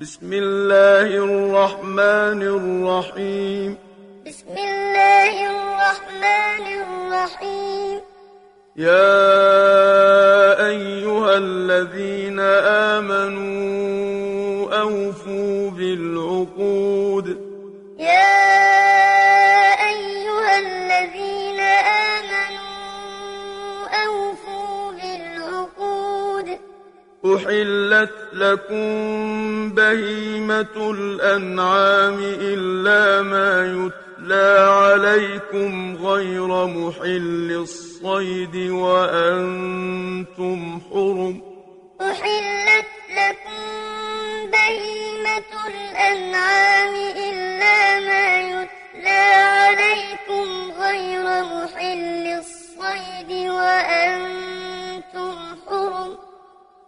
بسم الله الرحمن الرحيم بسم الله الرحمن الرحيم يا أيها الذين آمنوا أحلت لكم بهيمة الأنعام إلا ما يتلى عليكم غير محل الصيد وأنتم حرم أحلت لكم بهيمة الأنعام إلا ما يتلى عليكم غير محل الصيد وأنتم حرم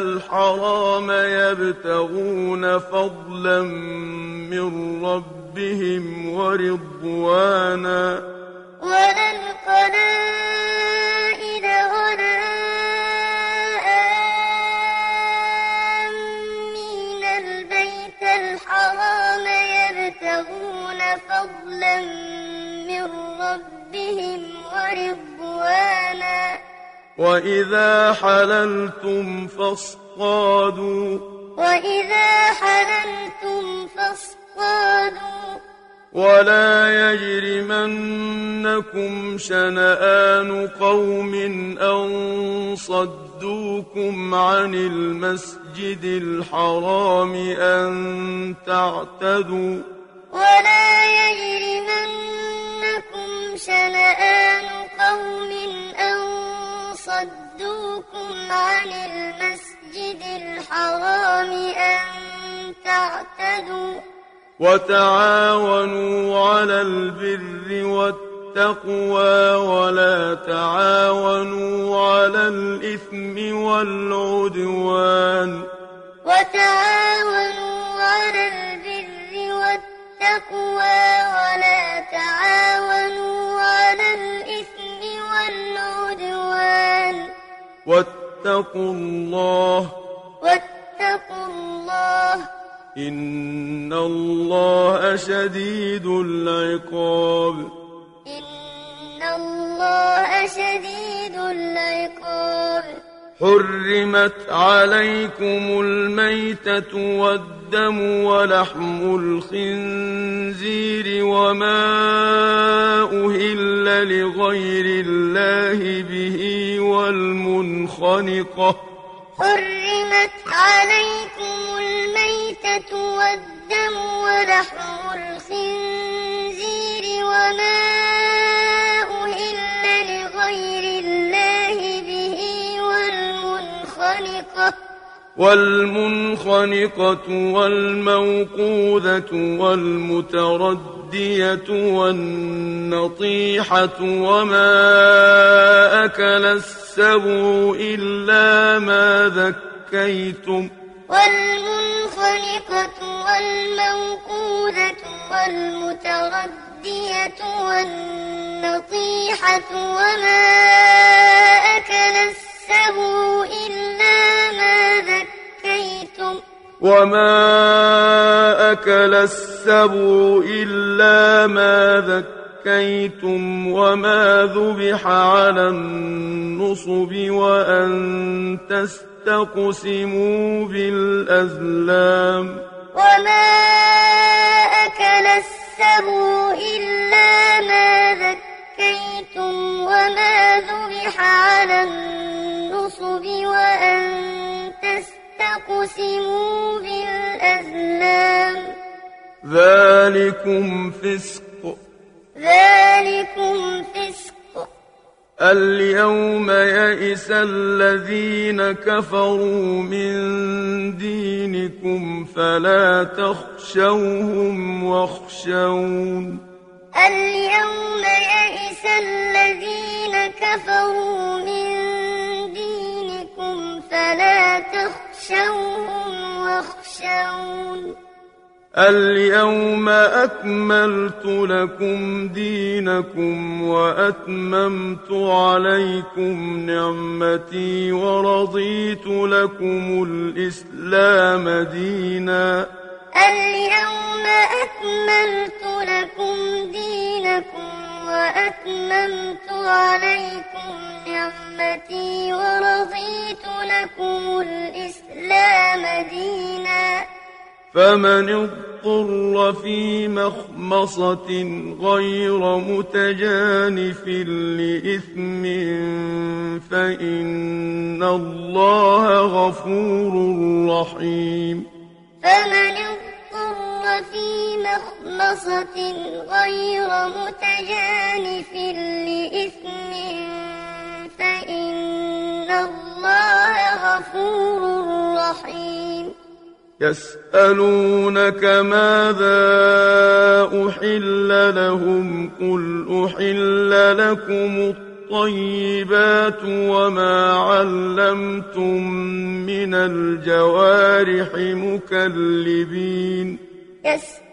الحرام يبتغون فضلا من ربهم ورضوانا. ولا القلائد غناء من البيت الحرام يبتغون فضلا من ربهم ورضوانا. وَإِذَا حَلَلْتُمْ فَاصْطَادُوا وَإِذَا حَلَلْتُمْ فَاصْطَادُوا وَلَا يَجْرِمَنَّكُمْ شَنَآنُ قَوْمٍ أَن صَدُّوكُمْ عَنِ الْمَسْجِدِ الْحَرَامِ أَن تَعْتَدُوا وَلَا يَجْرِمَنَّكُمْ شَنَآنُ قَوْمٍ أَن صدوكم عن المسجد الحرام أن تعتدوا وتعاونوا على البر والتقوى ولا تعاونوا على الإثم والعدوان وتعاونوا على البر والتقوى ولا تعاونوا على الإثم الأموال واتقوا الله. واتقوا الله. إن الله شديد العقاب. إن الله شديد العقاب. حرمت عليكم الميتة والدم ولحم الخنزير وما أهل لغير الله به والمنخنقة حرمت عليكم الميتة والدم ولحم الخنزير وما والمنخنقة والموقوذة والمتردية والنطيحة وما أكل السبع إلا ما ذكيتم والمنخنقة والموقوذة والمتردية والنطيحة وما أكل السبع إلا ما وما أكل السبع إلا ما ذكيتم وما ذبح على النصب وأن تستقسموا بالأزلام وما أكل السبع إلا ما ذكيتم وما ذبح على النصب وأن تستقسموا تقسموا بالأزلام. ذلكم فسق. ذلكم فسق. اليوم يئس الذين كفروا من دينكم فلا تخشوهم واخشون. اليوم يئس الذين كفروا من فلا تخشوهم واخشون. اليوم أكملت لكم دينكم وأتممت عليكم نعمتي ورضيت لكم الإسلام دينا. اليوم أكملت لكم دينكم وأتممت عليكم نعمتي ورضيت لكم الإسلام دينا. فمن اضطر في مخمصة غير متجانف لإثم فإن الله غفور رحيم. فمن اضطر في مخمصة غير متجانف لإثم فإن الله غفور رحيم. يسألونك ماذا أحل لهم قل أحل لكم الطيبات وما علمتم من الجوارح مكلبين.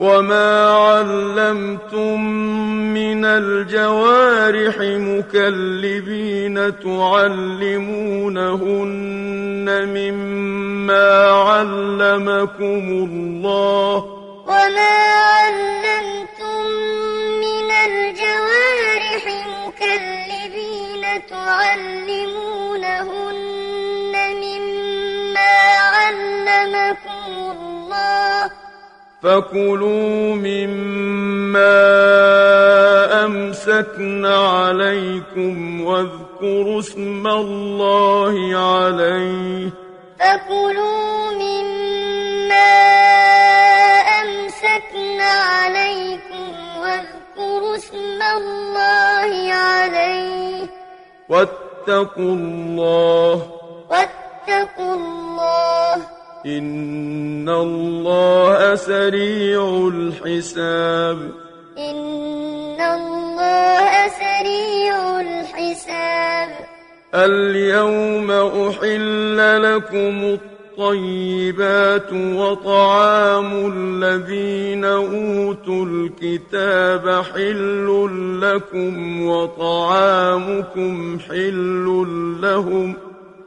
وما علمتم من الجوارح مكلبين تعلمونهن مما علمكم الله وما علمتم من الجوارح مكلبين تعلمونهن مما علمكم الله فكلوا مما أَمْسَكْنَا عليكم واذكروا اسم الله عليه فكلوا مما أَمْسَكْنَا عليكم واذكروا اسم الله عليه واتقوا الله واتقوا الله ان الله سريع الحساب ان الله سريع الحساب اليوم احل لكم الطيبات وطعام الذين اوتوا الكتاب حل لكم وطعامكم حل لهم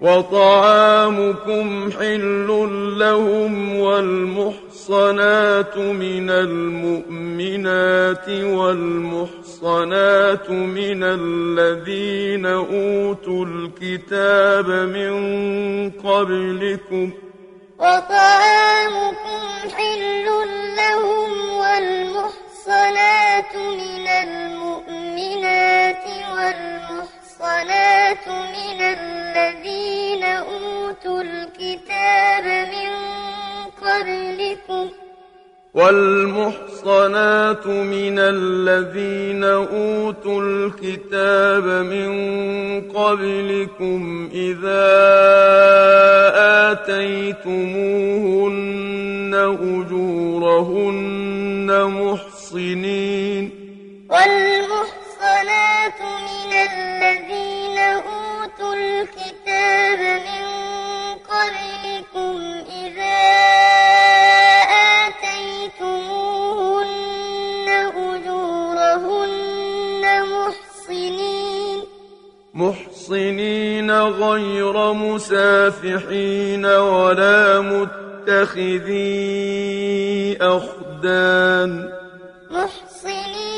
وطعامكم حل لهم والمحصنات من المؤمنات والمحصنات من الذين أوتوا الكتاب من قبلكم وطعامكم حل لهم والمحصنات من المؤمنات والمحصنات الصلاة من الذين أوتوا الكتاب من قبلكم والمحصنات من الذين أوتوا الكتاب من قبلكم إذا آتيتموهن أجورهن محصنين والمحصنات الصلاة مِنَ الَّذِينَ أُوتُوا الْكِتَابَ مِنْ قَبْلِكُمْ إِذَا آتَيْتُمُوهُنَّ أُجُورَهُنَّ مُحْصِنِينَ. مُحْصِنِينَ غَيْرَ مُسَافِحِينَ وَلَا مُتَّخِذِي أَخْدَانٍ. مُحْصِنِينَ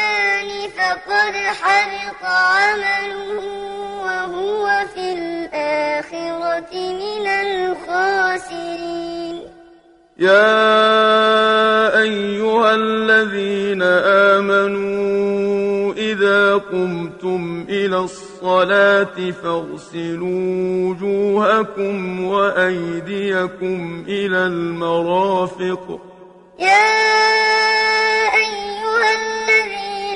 الإنسان فقد حبط عمله وهو في الآخرة من الخاسرين يا أيها الذين آمنوا إذا قمتم إلى الصلاة فاغسلوا وجوهكم وأيديكم إلى المرافق يا أيها الذين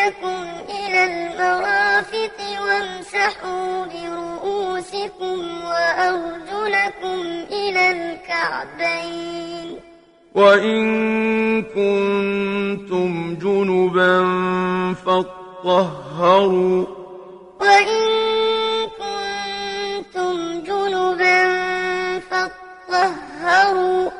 أيديكم إلى المرافق وامسحوا برؤوسكم وأرجلكم إلى الكعبين. وإن كنتم جنبا فاطهروا. وإن كنتم جنبا فاطهروا.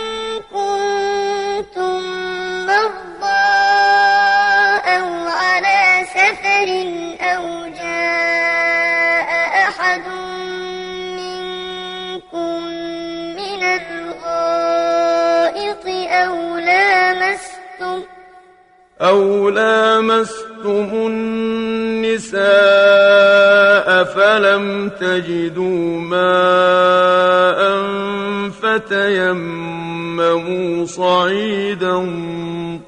أو لامستم النساء فلم تجدوا ماء فتيمموا صعيدا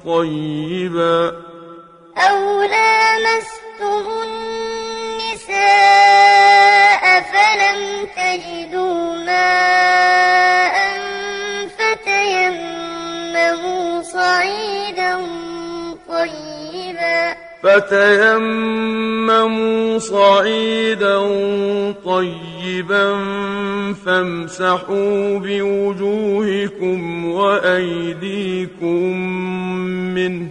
طيبا أو لامستم النساء فلم تجدوا ماء فتيمموا صعيدا طيبا طيبا. فتيمموا صعيدا طيبا فامسحوا بوجوهكم وأيديكم منه.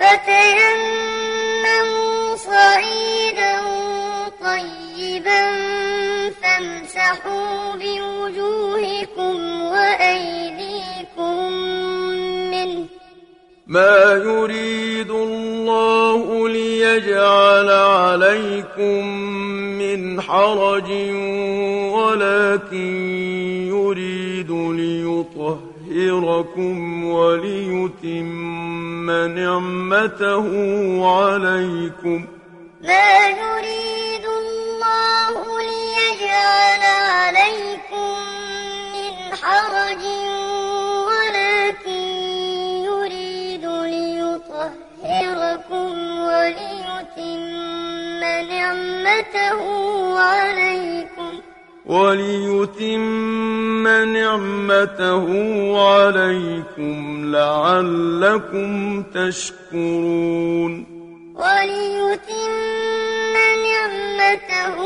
فتيمموا صعيدا طيبا فامسحوا بوجوهكم وأيديكم منه. ما يريد الله ليجعل عليكم من حرج ولكن يريد ليطهركم وليتم نعمته عليكم ما يريد الله ليجعل عليكم من حرج لكم وليتم نعمته عليكم. وليتم نعمته عليكم لعلكم تشكرون. وليتم نعمته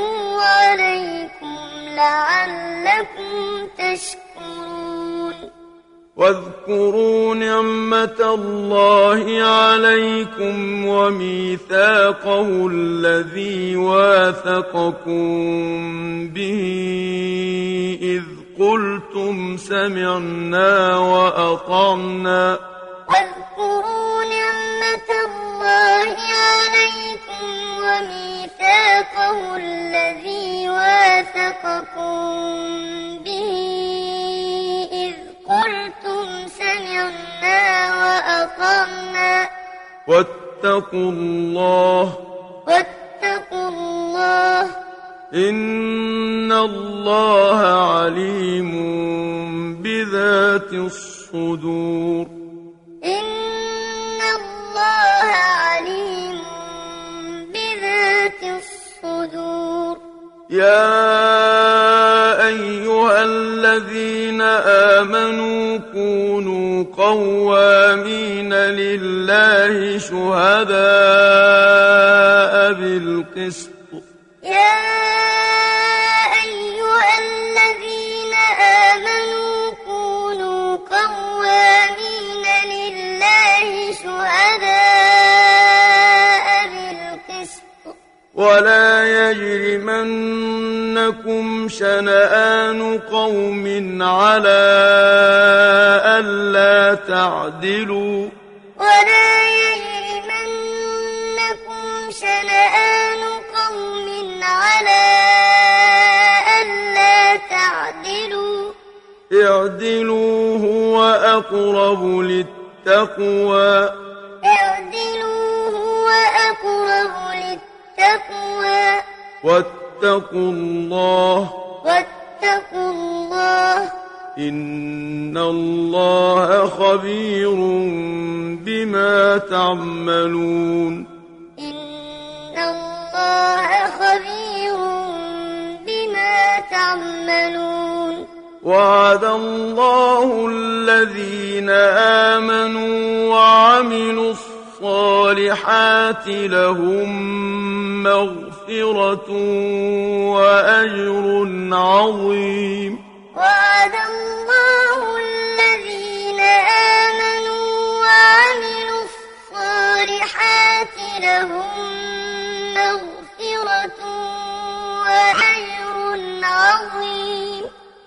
عليكم لعلكم تشكرون. واذكروا نعمة الله عليكم وميثاقه الذي واثقكم به إذ قلتم سمعنا وأطعنا. واذكروا نعمة الله عليكم وميثاقه الذي واثقكم به قلتم سمعنا وأطعنا. واتقوا الله. واتقوا الله. إن الله عليم بذات الصدور. إن الله عليم بذات الصدور. يا الذين آمنوا كونوا قوامين لله شهداء بالقسط. يا ولا يجرمنكم شنآن قوم على ألا تعدلوا ولا يجرمنكم شنآن قوم على ألا تعدلوا اعدلوا هو أقرب للتقوى اعدلوا هو أقرب للتقوى التقوى واتقوا الله واتقوا الله إن الله خبير بما تعملون إن الله خبير بما تعملون وعد الله الذين آمنوا وعملوا الصالحات الصالحات لهم مغفرة وأجر عظيم. وعد الله الذين آمنوا وعملوا الصالحات لهم مغفرة وأجر عظيم.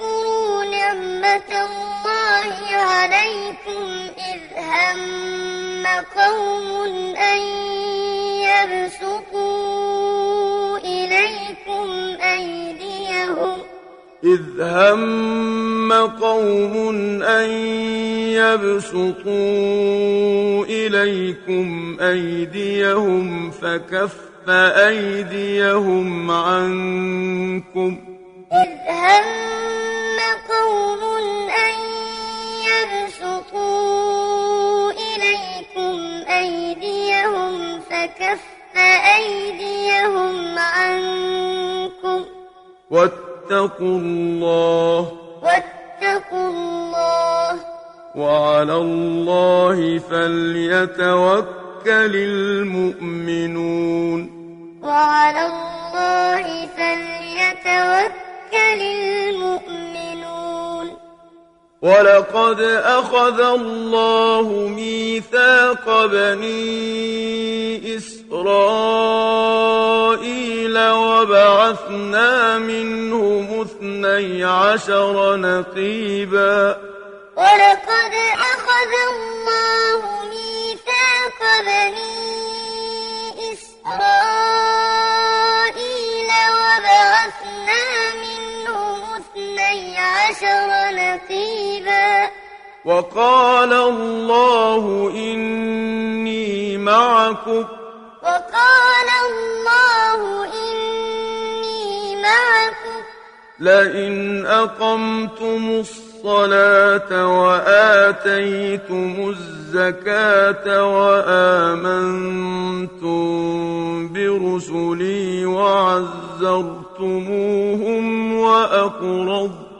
واذكروا نعمة الله عليكم إذ هم قوم أن يبسطوا إليكم أيديهم إذ هم قوم أن يبسطوا إليكم أيديهم فكف أيديهم عنكم إذ هم قوم أن إليكم أيديهم فكف أيديهم عنكم واتقوا الله واتقوا الله وعلى الله فليتوكل المؤمنون وعلى الله فليتوكل للمؤمنون. ولقد أخذ الله ميثاق بني إسرائيل وبعثنا منهم اثني عشر نقيبا. ولقد أخذ الله ميثاق بني إسرائيل عشر نقيبا وقال الله إني معكم. وقال الله إني معكم. لئن أقمتم الصلاة وآتيتم الزكاة وآمنتم برسلي وعزرتموهم وأقرضتم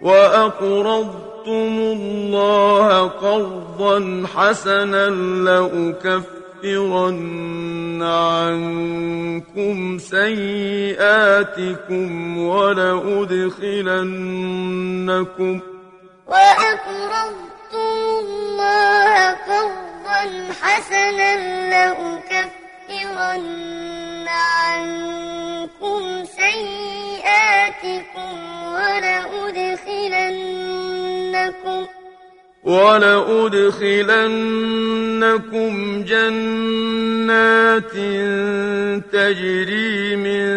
وأقرضتم الله قرضا حسنا لأكفرن عنكم سيئاتكم ولأدخلنكم وأقرضتم الله قرضا حسنا لأكفرن عنكم سيئاتكم ولأدخلنكم ولأدخلنكم جنات تجري من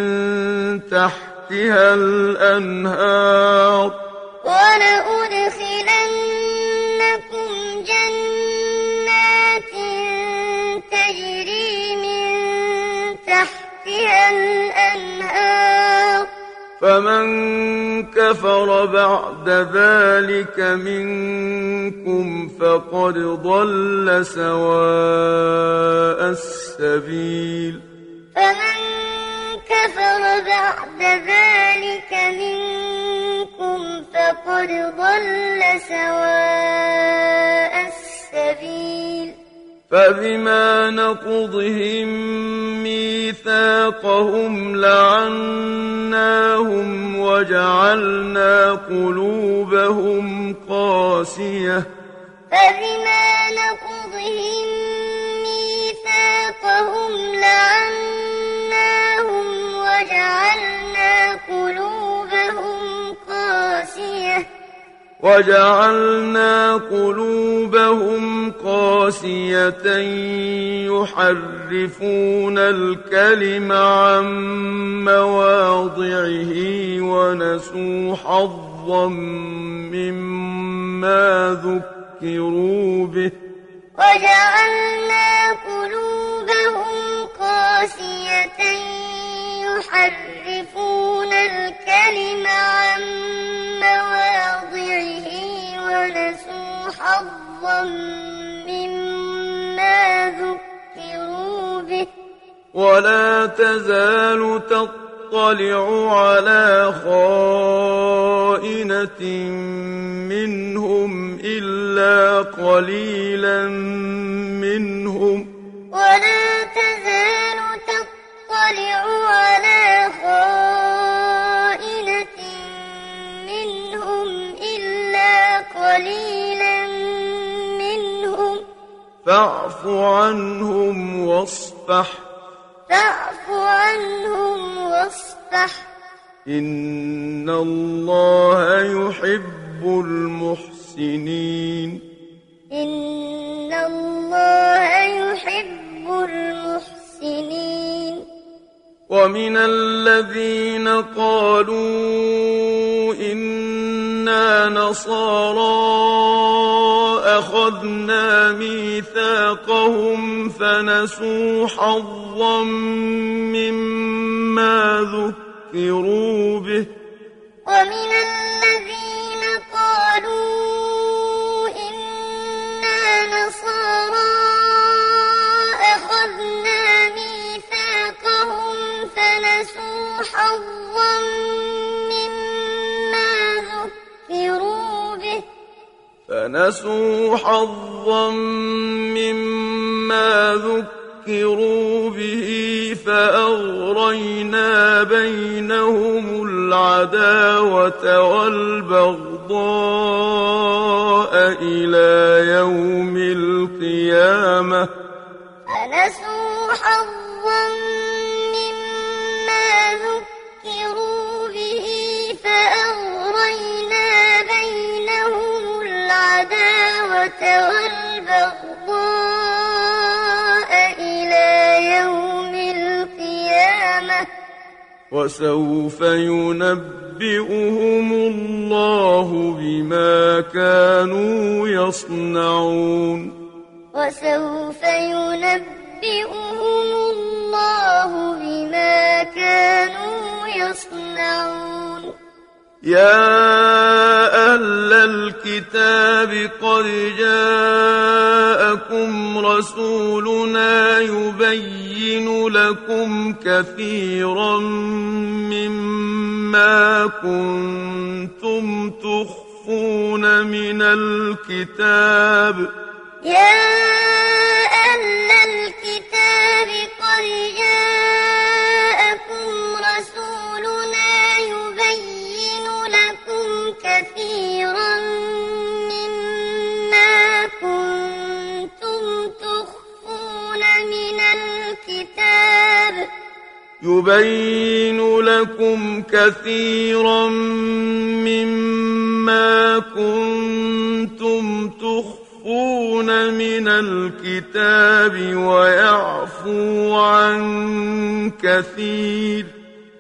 تحتها الأنهار ولأدخلنكم جنات تجري فمن كفر بعد ذلك منكم فقد ضل سواء السبيل فمن كفر بعد ذلك منكم فقد ضل سواء السبيل فبما نقضهم ميثاقهم لعناهم وجعلنا قلوبهم قاسية. فبما نقضهم ميثاقهم لعناهم وجعلنا قلوبهم قاسية. وجعلنا قلوبهم قاسية يحرفون الكلم عن مواضعه ونسوا حظا مما ذكروا به. وجعلنا قلوبهم قاسية يحرفون مما ذكروا به. ولا تزال تطلع على خائنة منهم إلا قليلا منهم ولا تزال تطلع على فاعف عنهم واصفح. فاعف عنهم واصفح. إن الله يحب المحسنين. إن الله يحب المحسنين. ومن الذين قالوا إن كنا نصارى أخذنا ميثاقهم فنسوا حظا مما ذكروا به ومن الذين قالوا إنا نصارى أخذنا ميثاقهم فنسوا حظا فنسوا حظا مما ذكروا به فأغرينا بينهم العداوة والبغضاء إلى يوم القيامة فنسوا حظا والبغضاء إلى يوم القيامة وسوف ينبئهم الله بما كانوا يصنعون وسوف ينبئهم الله بما كانوا يصنعون يا أهل الكتاب قد جاءكم رسولنا يبين لكم كثيرا مما كنتم تخفون من الكتاب يا أهل الكتاب قد جاءكم رسولنا يبين كثيرا مما كنتم تخفون من الكتاب يبين لكم كثيرا مما كنتم تخفون من الكتاب ويعفو عن كثير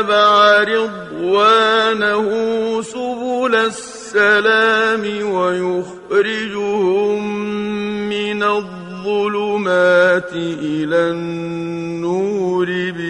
اتبع رضوانه سبل السلام ويخرجهم من الظلمات إلى النور بي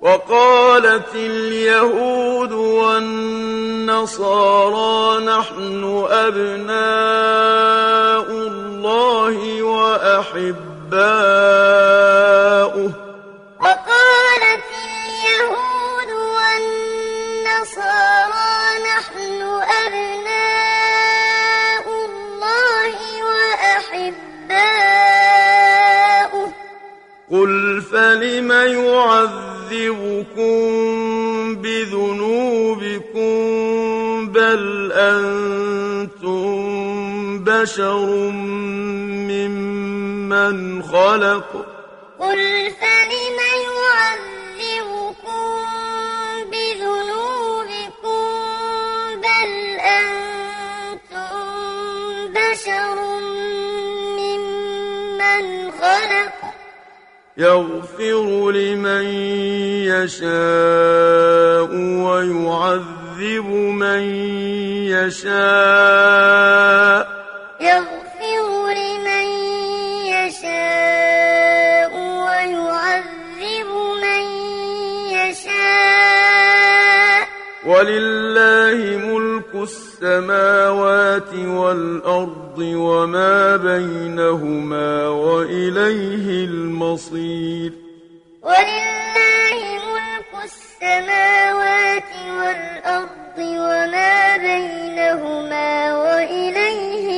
وقالت اليهود والنصارى نحن أبناء الله وأحباؤه. وقالت اليهود والنصارى نحن أبناء الله وأحباؤه. قل فلم يعذب يعذبكم بذنوبكم بل أنتم بشر ممن خلق قل فلم يعذبكم يغفر لمن يشاء ويعذب من يشاء. يغفر لمن يشاء ويعذب من يشاء. ولله ملك السماوات والأرض. والأرض وما بينهما وإليه المصير. ولله ملك السماوات والأرض وما بينهما وإليه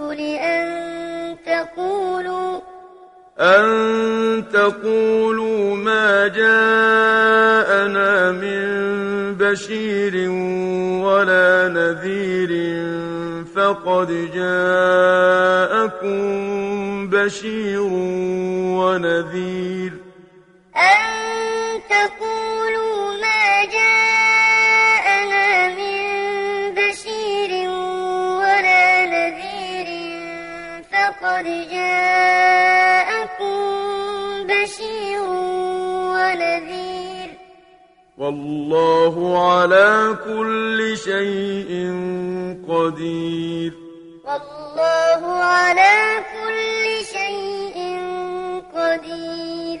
أن تقولوا أن تقولوا ما جاءنا من بشير ولا نذير فقد جاءكم بشير ونذير أن تقولوا ما قد جاءكم بشير ونذير والله على كل شيء قدير والله على كل شيء قدير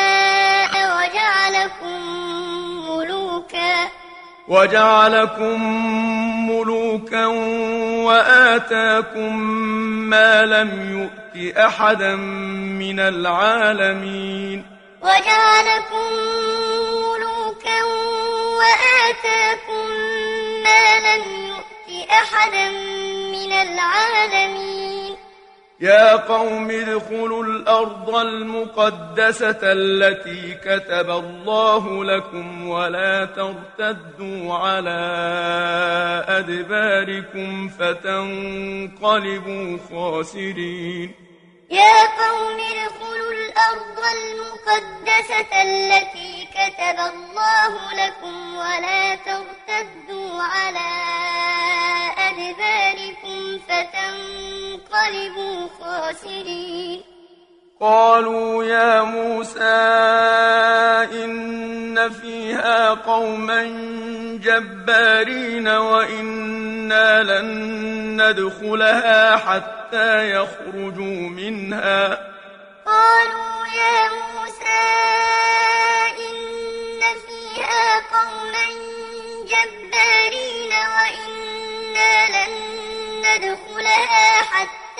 وجعلكم ملوكا. وجعلكم ملوكا وآتاكم ما لم يؤت أحدا من العالمين. وجعلكم ملوكا وآتاكم ما لم يؤت أحدا من العالمين. يا قوم ادخلوا الأرض المقدسة التي كتب الله لكم ولا ترتدوا على أدباركم فتنقلبوا خاسرين. يا قوم ادخلوا الأرض المقدسة التي كتب الله لكم ولا ترتدوا على أدباركم فتنقلبوا فانقلبوا خاسرين. قالوا يا موسى إن فيها قوما جبارين وإنا لن ندخلها حتى يخرجوا منها. قالوا يا موسى إن فيها قوما جبارين وإنا لن ندخلها حتى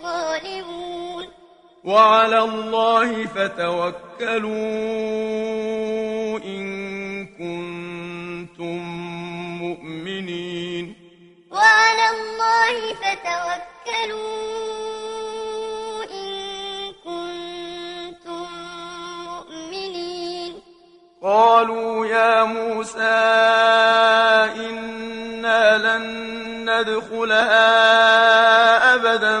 الغالبون. وعلى الله فتوكلوا إن كنتم مؤمنين. وعلى الله فتوكلوا قالوا يا موسى إنا لن ندخلها أبدا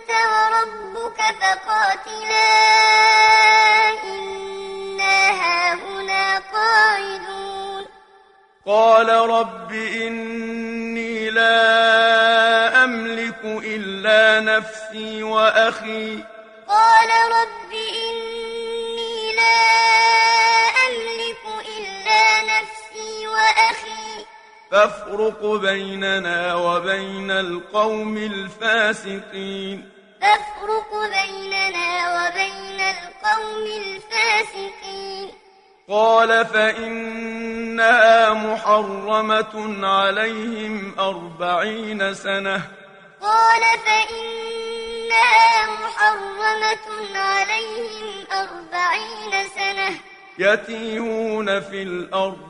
أنت وربك فقاتلا إنا هاهنا قاعدون. قال رب إني لا أملك إلا نفسي وأخي. قال رب إني لا أملك إلا نفسي وأخي. فافرق بيننا وبين القوم الفاسقين. فافرق بيننا وبين القوم الفاسقين. قال فإنها محرمة عليهم أربعين سنة. قال فإنها محرمة عليهم أربعين سنة. يتيهون في الأرض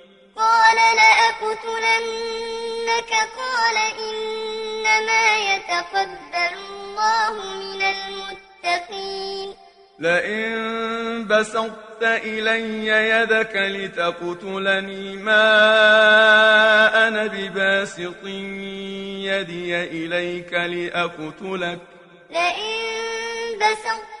قال لأقتلنك قال إنما يتقبل الله من المتقين لئن بسطت إلي يدك لتقتلني ما أنا بباسط يدي إليك لأقتلك. لئن بسطت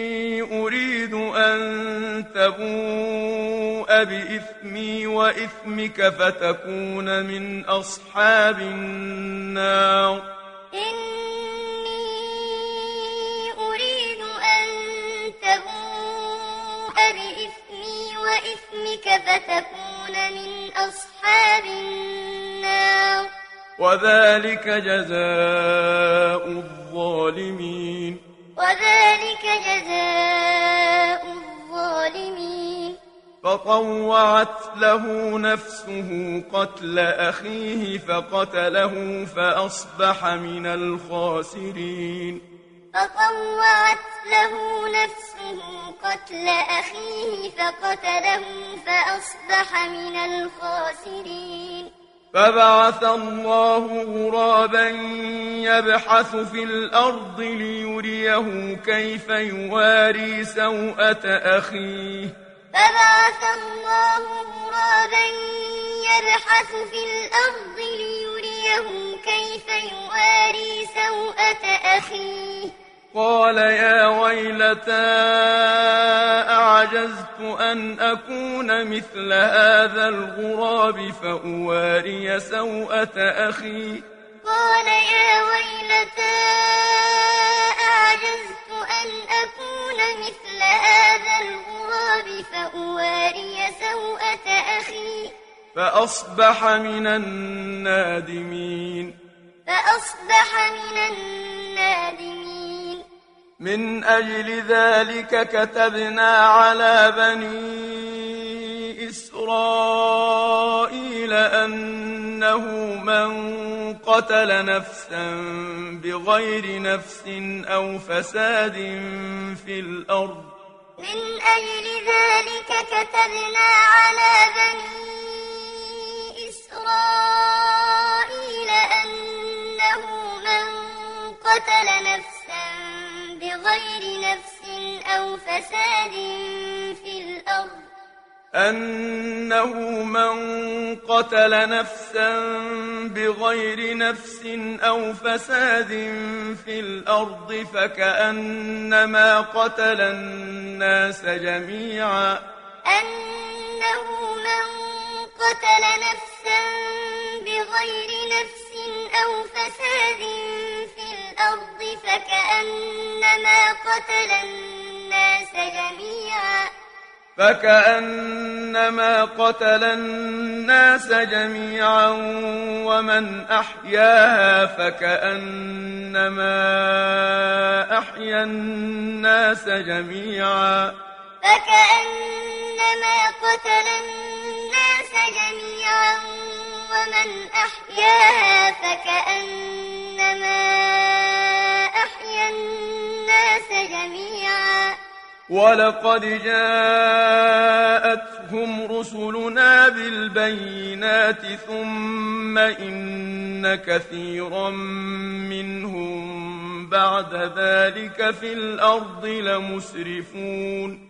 تبوء بإثمي وإثمك فتكون من أصحاب النار إني أريد أن تبوء بإثمي وإثمك فتكون من أصحاب النار وذلك جزاء الظالمين وذلك جزاء الظالمين الظالمين. فطوعت له نفسه قتل أخيه فقتله فأصبح من الخاسرين. فطوعت له نفسه قتل أخيه فقتله فأصبح من الخاسرين. فبعث الله غرابا يبحث في الأرض ليريه كيف يواري سوءة أخيه. فبعث الله غرابا يبحث في الأرض ليريه كيف يواري سوءة أخيه. قال يا ويلتا أعجزت أن أكون مثل هذا الغراب فأواري سوءة أخي؟ قال يا ويلتا أعجزت أن أكون مثل هذا الغراب فأواري سوءة أخي؟ فأصبح من النادمين. فأصبح من النادمين. من أجل ذلك كتبنا على بني إسرائيل أنه من قتل نفسا بغير نفس أو فساد في الأرض. من أجل ذلك كتبنا على بني إسرائيل أنه من قتل نفسا بغير نفس أو فساد في الأرض. أنه من قتل نفسا بغير نفس أو فساد في الأرض فكأنما قتل الناس جميعا. أنه من قتل نفسا بغير نفس أو فساد في فكأنما قتل الناس جميعا. فكأنما قتل الناس جميعا ومن أحياها فكأنما أحيا الناس جميعا. فكأنما قتل الناس جميعا ومن أحياها فكأنما أحيا يحيي الناس جميعا. ولقد جاءتهم رسلنا بالبينات ثم إن كثيرا منهم بعد ذلك في الأرض لمسرفون.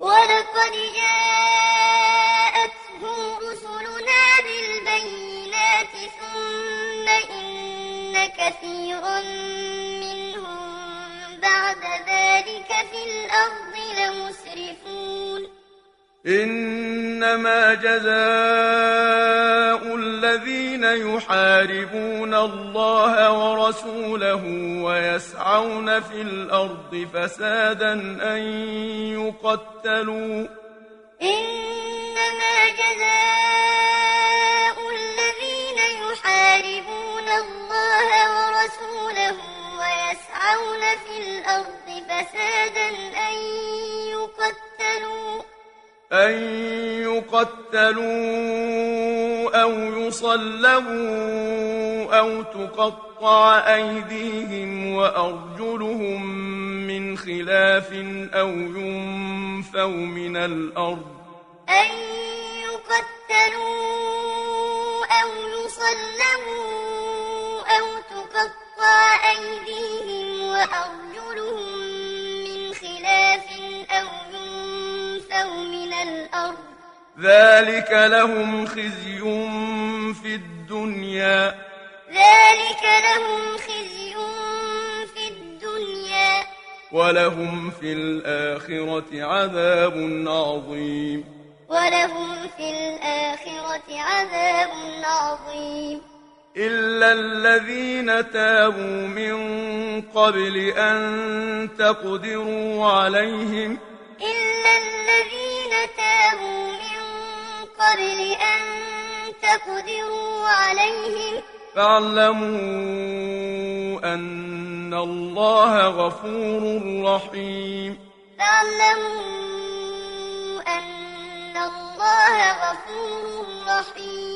ولقد جاءتهم رسلنا بالبينات ثم إن كثيرا بعد ذلك في الأرض لمسرفون. إنما جزاء الذين يحاربون الله ورسوله ويسعون في الأرض فسادا أن يقتلوا. إنما جزاء الذين يحاربون الله ورسوله ويسعون في الأرض فسادا أن يقتلوا أن يقتلوا أو يصلبوا أو تقطع أيديهم وأرجلهم من خلاف أو ينفوا من الأرض أن يقتلوا أو يصلبوا أو تقطع وأيديهم أيديهم وأرجلهم من خلاف أو ينفوا من الأرض. ذلك لهم خزي في الدنيا. ذلك لهم خزي في الدنيا. ولهم في الآخرة عذاب عظيم. ولهم في الآخرة عذاب عظيم. إلا الذين تابوا من قبل أن تقدروا عليهم إلا الذين تابوا من قبل أن تقدروا عليهم فاعلموا أن الله غفور رحيم فاعلموا أن الله غفور رحيم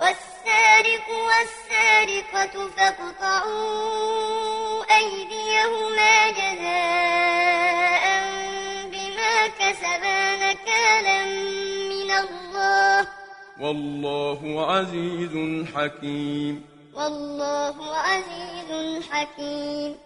والسارق والسارقة فاقطعوا أيديهما جزاء بما كسبا نكالا من الله. والله عزيز حكيم. والله عزيز حكيم.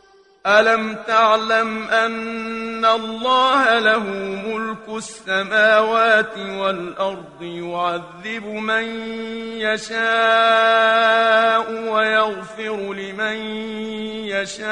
ألم تعلم أن الله له ملك السماوات والأرض يعذب من يشاء ويغفر لمن يشاء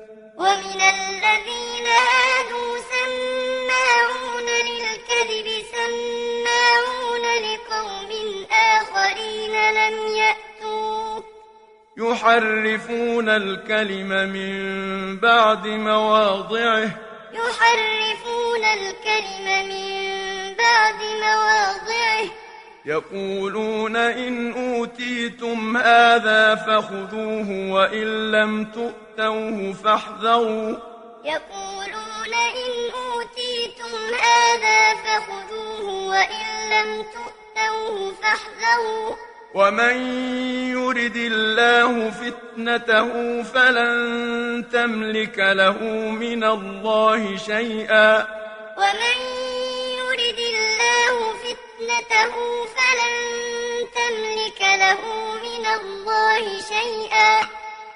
ومن الذين هادوا سماعون للكذب سماعون لقوم آخرين لم يأتوك يحرفون الكلم من بعد مواضعه. يحرفون الكلم من بعد مواضعه. يقولون إن أوتيتم هذا فخذوه وإن لم تؤتوه فاحذروا. يقولون إن أوتيتم هذا فخذوه وإن لم تؤتوه فاحذروا. ومن يرد الله فتنته فلن تملك له من الله شيئا. ومن سنته فلن تملك له من الله شيئا.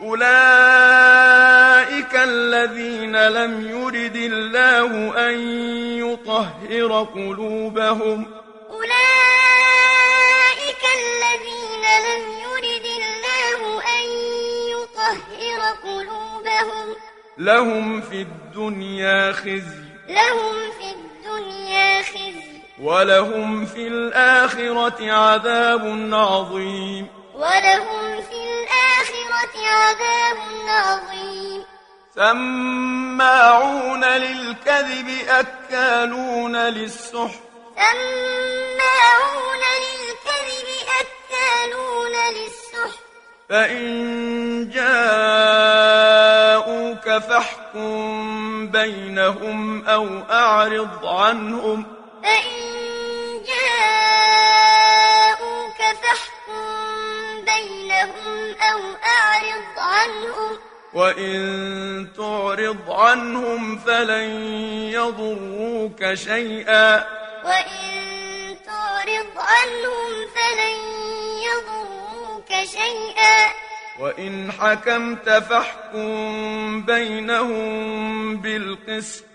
أولئك الذين لم يرد الله أن يطهر قلوبهم. أولئك الذين لم يرد الله أن يطهر قلوبهم. لهم في الدنيا خزي. لهم في الدنيا خزي. ولهم في الآخرة عذاب عظيم. ولهم في الآخرة عذاب عظيم. سماعون للكذب أكالون للسحر. سماعون للكذب أكالون للسحر. فإن جاءوك فاحكم بينهم أو أعرض عنهم. فإن جاءوك فاحكم بينهم أو أعرض عنهم وَإِن تُعْرِضْ عَنْهُمْ فَلَن يَضُرُّوكَ شَيْئًا وَإِن تُعْرِضْ عَنْهُمْ فَلَن يَضُرُّوكَ شَيْئًا وَإِن حَكَمْتَ فَاحْكُم بَيْنَهُم بِالْقِسْطِ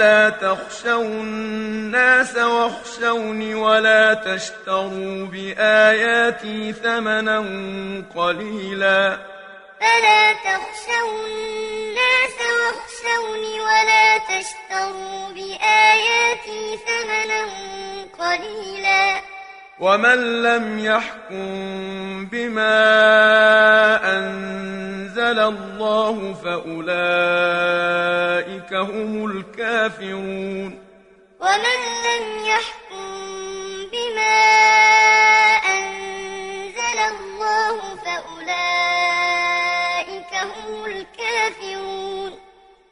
فلا تخشوا الناس واخشوني ولا تشتروا بآياتي ثمنا قليلا فلا تخشوا الناس واخشوني ولا تشتروا بآياتي ثمنا قليلا ومن لم يحكم بما أنزل أنزل الله فأولئك هم الكافرون ومن لم يحكم بما أنزل الله فأولئك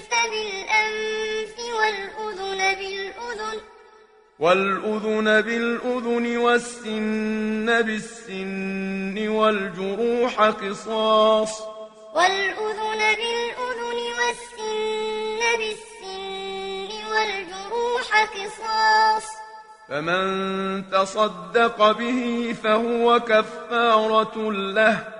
الأنف بالأنف والأذن بالأذن. والأذن بالأذن والسن بالسن والجروح قصاص. والأذن بالأذن والسن بالسن والجروح قصاص. فمن تصدق به فهو كفارة له.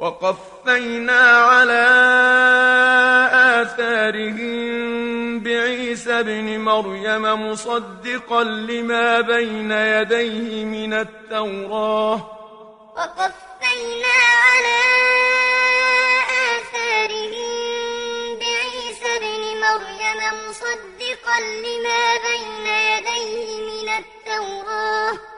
وقفينا على آثارهم بعيسى بن مريم مصدقا لما بين يديه من التوراة. وقفينا على مصدقا لما بين يديه من التوراة.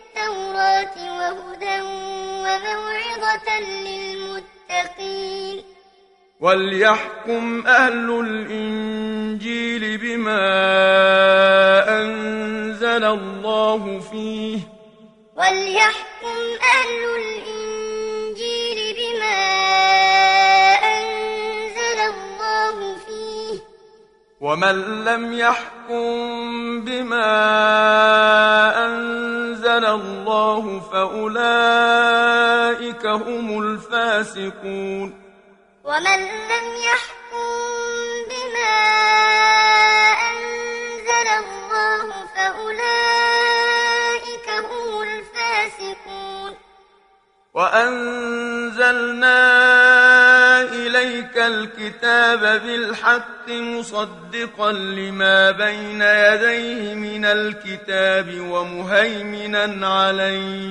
التوراة وهدى وموعظة للمتقين. وليحكم أهل الإنجيل بما أنزل الله فيه. وليحكم أهل الإنجيل بما ومن لم يحكم بما أنزل الله فأولئك هم الفاسقون ومن لم يحكم الحق مصدقا لما بين يديه من الكتاب ومهيمنا عليه.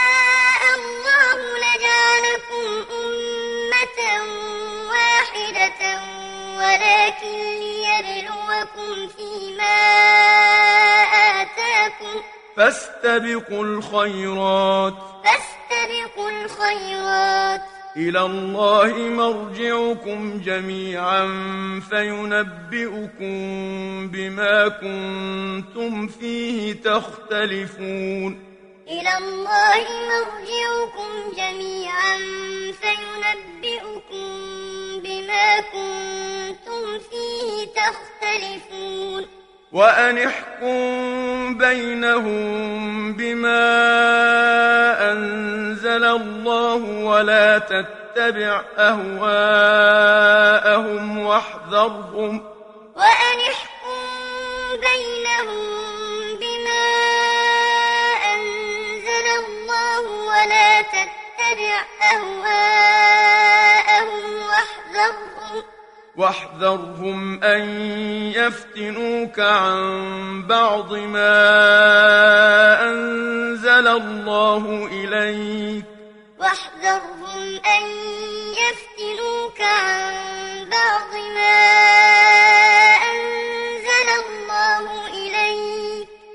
ولكن ليبلوكم فيما آتاكم. فاستبقوا الخيرات. فاستبقوا الخيرات. إلى الله مرجعكم جميعا فينبئكم بما كنتم فيه تختلفون. إلى الله مرجعكم جميعا فينبئكم بما كنتم فيه تختلفون. وأن احكم بينهم بما أنزل الله ولا تتبع أهواءهم واحذرهم. وأن احكم بينهم بما أنزل الله ولا تتبع تتبع أهواءهم واحذرهم واحذرهم أن يفتنوك عن بعض ما أنزل الله إليك. واحذرهم أن يفتنوك عن بعض ما أنزل الله إليك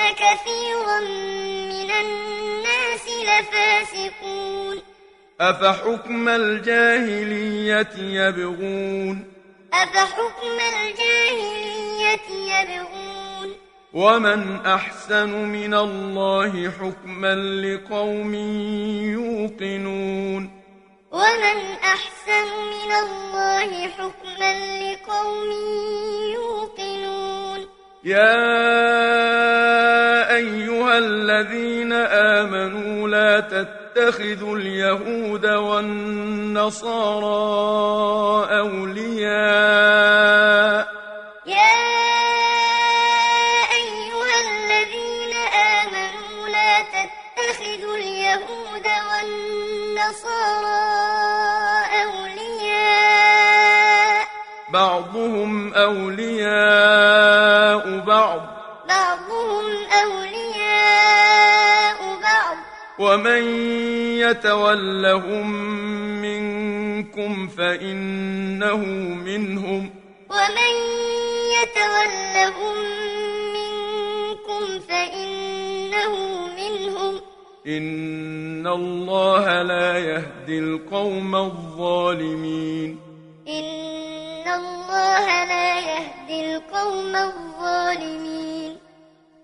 إن كثيرا من الناس لفاسقون أفحكم الجاهلية يبغون أفحكم الجاهلية يبغون ومن أحسن من الله حكما لقوم يوقنون ومن أحسن من الله حكما لقوم يوقنون يا أيها الذين آمنوا لا تتخذوا اليهود والنصارى أولياء يا أيها الذين آمنوا لا تتخذوا اليهود والنصارى أولياء بعضهم أولياء ومن يتولهم منكم فإنه منهم ومن يتولهم منكم فإنه منهم إن الله لا يهدي القوم الظالمين إن الله لا يهدي القوم الظالمين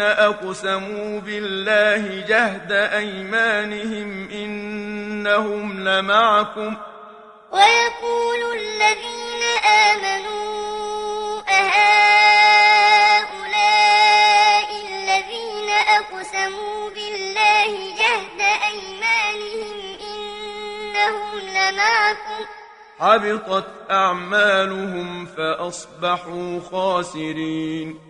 الذين أقسموا بالله جهد أيمانهم إنهم لمعكم ويقول الذين آمنوا أهؤلاء الذين أقسموا بالله جهد أيمانهم إنهم لمعكم حبطت أعمالهم فأصبحوا خاسرين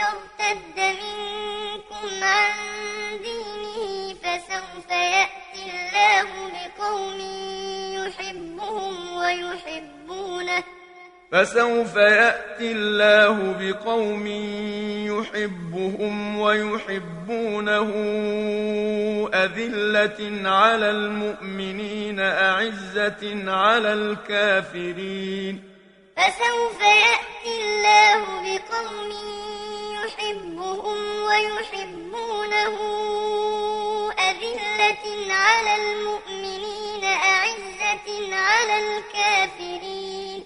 يرتد منكم عن دينه فسوف يأتي الله بقوم يحبهم ويحبونه فسوف يأتي الله بقوم يحبهم ويحبونه أذلة على المؤمنين أعزة على الكافرين. فسوف يأتي الله بقوم يحبهم ويحبونه أذلة على المؤمنين أعزة على الكافرين.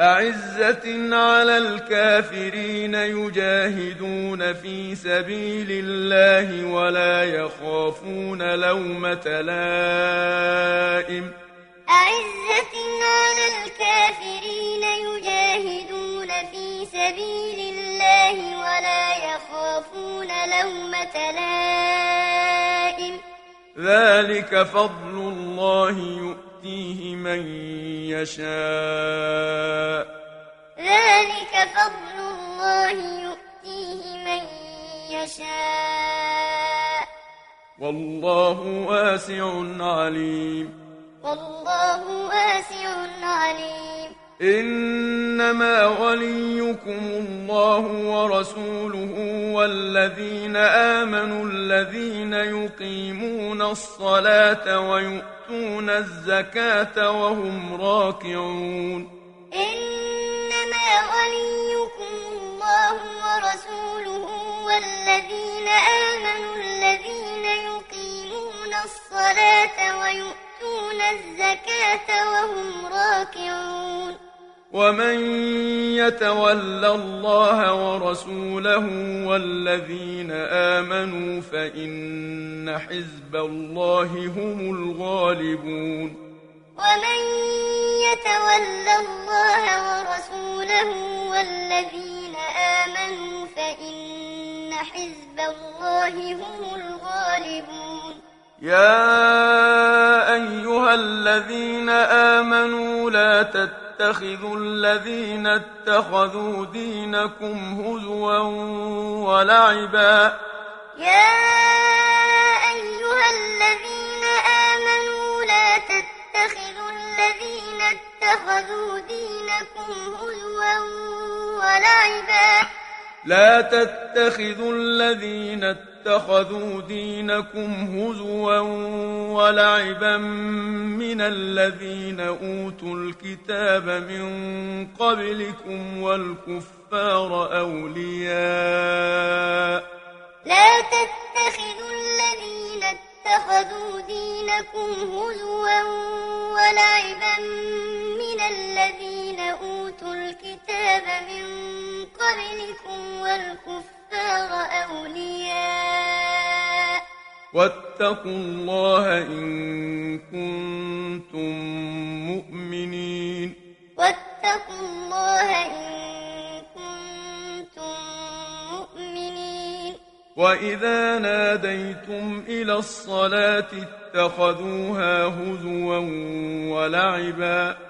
أعزة على الكافرين يجاهدون في سبيل الله ولا يخافون لومة لائم. أعزة على الكافرين يجاهدون في سبيل الله الله ولا يخافون لومة لائم. ذلك فضل الله يؤتيه من يشاء. ذلك فضل الله يؤتيه من يشاء. والله واسع عليم. والله واسع عليم. إنما وليكم الله ورسوله والذين آمنوا الذين يقيمون الصلاة ويؤتون الزكاة وهم راكعون. إنما وليكم الله ورسوله والذين آمنوا الذين يقيمون الصلاة ويؤتون الزكاة وهم راكعون. ومن يتول الله ورسوله والذين آمنوا فإن حزب الله هم الغالبون ومن يتول الله ورسوله والذين آمنوا فإن حزب الله هم الغالبون يا أيها الذين آمنوا لا تتبعوا تتخذوا الذين اتخذوا دينكم هزوا ولعبا. يا أيها الذين آمنوا لا تتخذوا الذين اتخذوا دينكم هزوا ولعبا. لا تتخذوا الذين اتخذوا اتخذوا دينكم هزوا ولعبا من الذين أوتوا الكتاب من قبلكم والكفار أولياء لا تتخذوا الذين اتخذوا دينكم هزوا ولعبا من الذين أوتوا الكتاب من قبلكم والكفار الكفار أولياء. واتقوا الله إن كنتم مؤمنين. واتقوا الله إن كنتم مؤمنين. وإذا ناديتم إلى الصلاة اتخذوها هزوا ولعبا.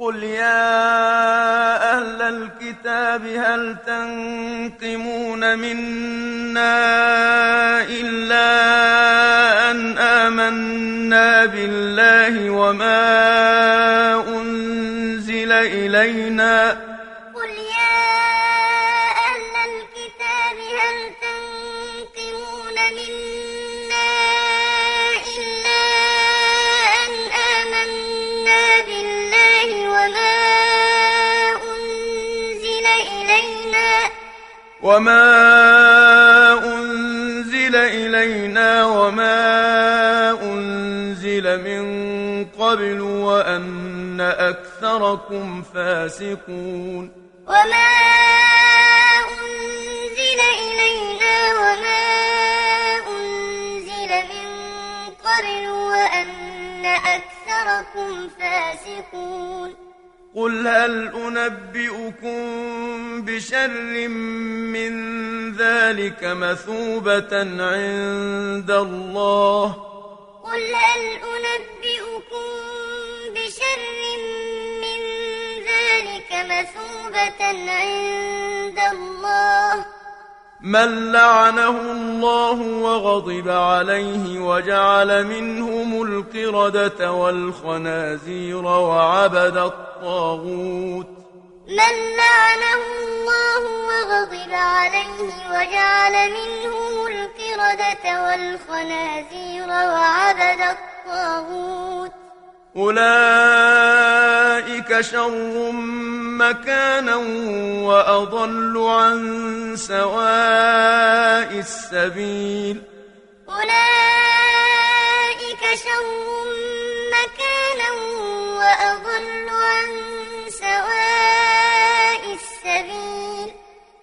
قل يا أهل الكتاب هل تنقمون منا إلا أن آمنا بالله وما أنزل إلينا وما أنزل إلينا وما أنزل من قبل وأن أكثركم فاسقون وما أنزل إلينا وما أنزل من قبل وأن أكثركم فاسقون قل هل أنبئكم بشر من ذلك مثوبة عند الله؟ قل هل أنبئكم بشر من ذلك مثوبة عند الله؟ من لعنه الله وغضب عليه وجعل منهم القردة والخنازير وعبد الطاغوت. من لعنه الله وغضب عليه وجعل منهم القردة والخنازير وعبد الطاغوت. أولئك شر مكانا وأضل عن سواء السبيل. أولئك شر مكانا وأضل عن سواء السبيل.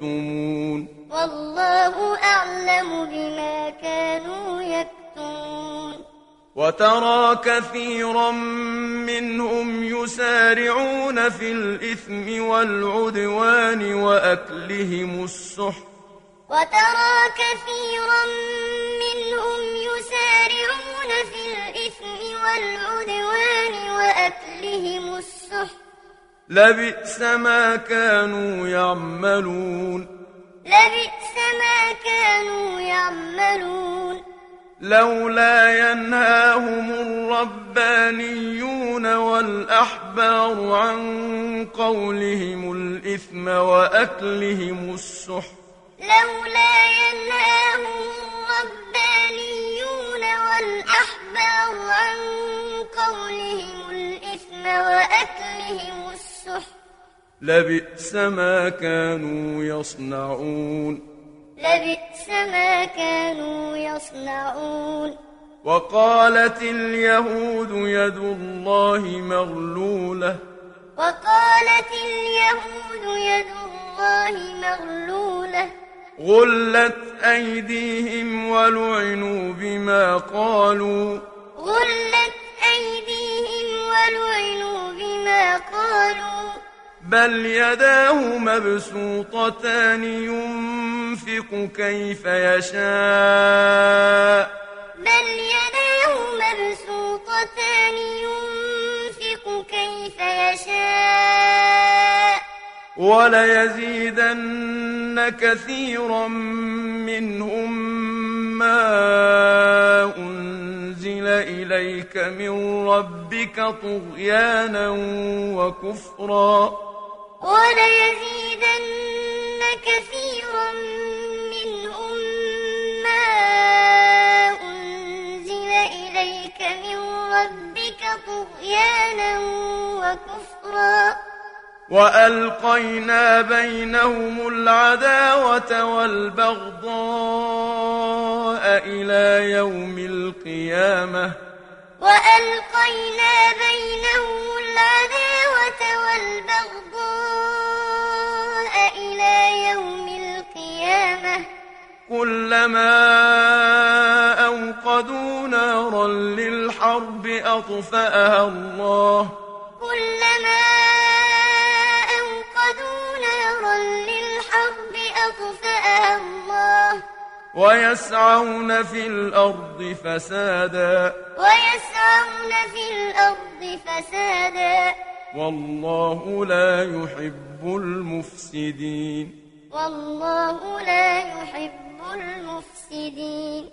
يكتمون. والله أعلم بما كانوا يكتمون. وترى كثيرا منهم يسارعون في الإثم والعدوان وأكلهم السحت. وترى كثيرا منهم يسارعون في الإثم والعدوان وأكلهم السحت. لبئس ما كانوا يعملون. لبئس ما كانوا يعملون. لولا ينهاهم الربانيون والأحبار عن قولهم الإثم وأكلهم السحت. لولا ينهاهم الربانيون والأحبار عن قولهم الإثم وأكلهم السحت. السحت لبئس ما كانوا يصنعون. لبئس ما كانوا يصنعون. وقالت اليهود يد الله مغلولة. وقالت اليهود يد الله مغلولة. غلت أيديهم ولعنوا بما قالوا. غلت أيديهم ولعنوا بما قالوا. بل يداه مبسوطتان ينفق كيف يشاء. بل يداه مبسوطتان ينفق كيف يشاء. وليزيدن كثيرا منهم ما أن إليك من ربك طغيانا وكفرا. وليزيدن كثيرا منهم ما أنزل إليك من ربك طغيانا وكفرا. وألقينا بينهم العداوة والبغضاء إلى يوم القيامة وألقينا بينهم العداوة والبغضاء إلى يوم القيامة كلما أوقدوا نارا للحرب أطفأها الله كلما ويسعون في الأرض فسادا ويسعون في الأرض فسادا والله لا يحب المفسدين والله لا يحب المفسدين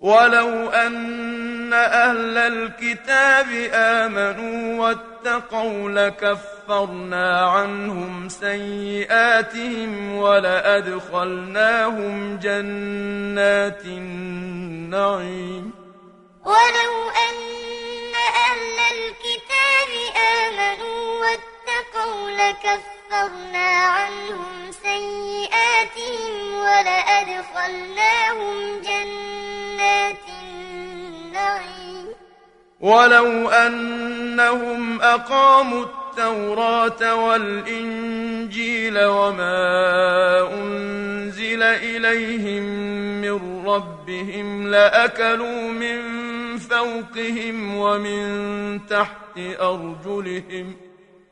ولو أن أهل الكتاب آمنوا واتقوا لكفرنا عنهم سيئاتهم ولأدخلناهم جنات النعيم ولو أن أهل الكتاب آمنوا واتقوا لكفرنا كفرنا عنهم سيئاتهم ولأدخلناهم جنات النعيم. ولو أنهم أقاموا التوراة والإنجيل وما أنزل إليهم من ربهم لأكلوا من فوقهم ومن تحت أرجلهم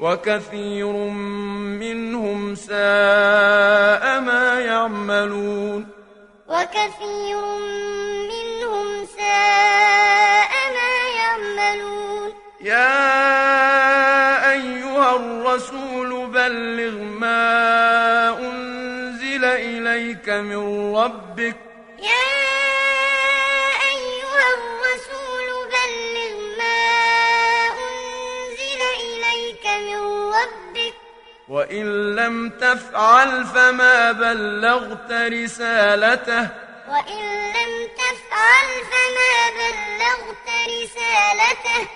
وكثير منهم ساء ما يعملون وكثير منهم ساء ما يعملون يا أيها الرسول بلغ ما أنزل إليك من ربك يا وإن لم تفعل فما بلغت رسالته وإن لم تفعل فما بلغت رسالته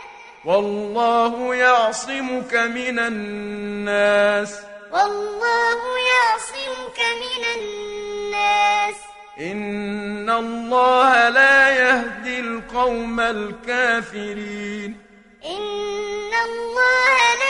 والله يعصمك من الناس والله يعصمك من الناس إن الله لا يهدي القوم الكافرين إن الله لا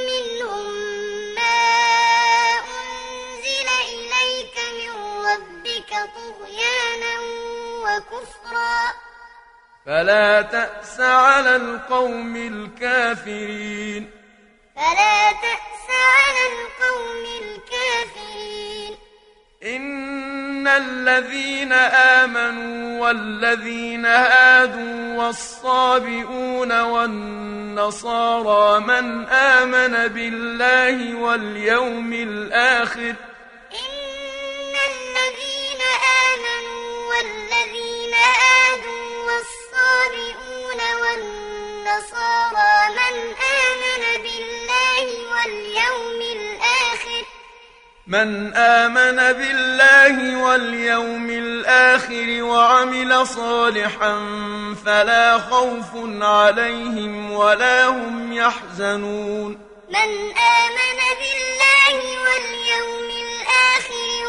طغيانا وكفرا. فلا تأس على القوم الكافرين. فلا تأس على القوم الكافرين. إن الذين آمنوا والذين هادوا والصابئون والنصارى من آمن بالله واليوم الآخر ۖ والذين آدوا والصابئون والنصارى من آمن بالله واليوم الآخر من آمن بالله واليوم الآخر وعمل صالحا فلا خوف عليهم ولا هم يحزنون. من آمن بالله واليوم الآخر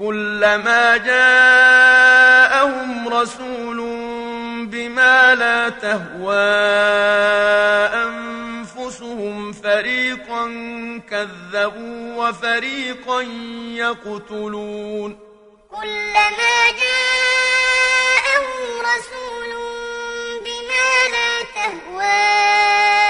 كلما جاءهم رسول بما لا تهوى أنفسهم فريقا كذبوا وفريقا يقتلون. كلما جاءهم رسول بما لا تهوى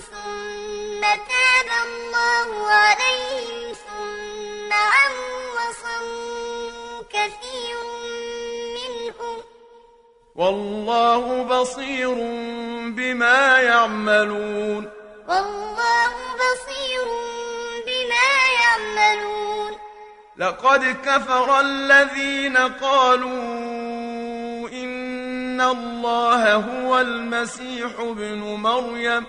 ثم تاب الله عليهم ثم عموا وصموا كثير منهم. والله بصير بما يعملون. والله بصير بما يعملون. لقد كفر الذين قالوا ان الله هو المسيح ابن مريم.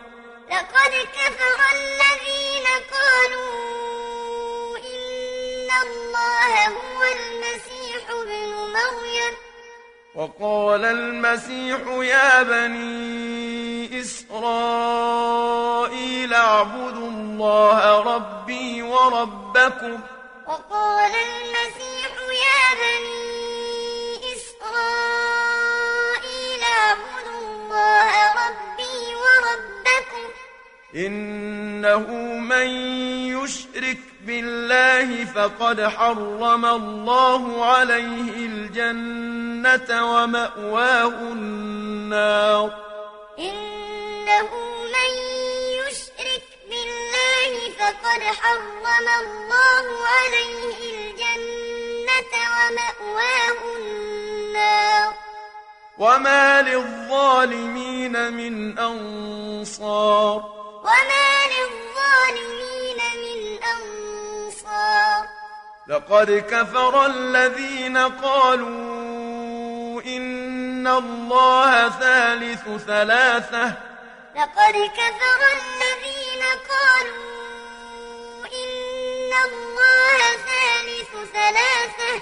لقد كفر الذين قالوا ان الله هو المسيح ابن مريم. وقال المسيح يا بني إسرائيل اعبدوا الله ربي وربكم. وقال المسيح يا بني الله ربي وربكم إنه من يشرك بالله فقد حرم الله عليه الجنة ومأواه النار. إنه من يشرك بالله فقد حرم الله عليه الجنة ومأواه النار. وما للظالمين من أنصار وما للظالمين من أنصار لقد كفر الذين قالوا إن الله ثالث ثلاثة لقد كفر الذين قالوا إن الله ثالث ثلاثة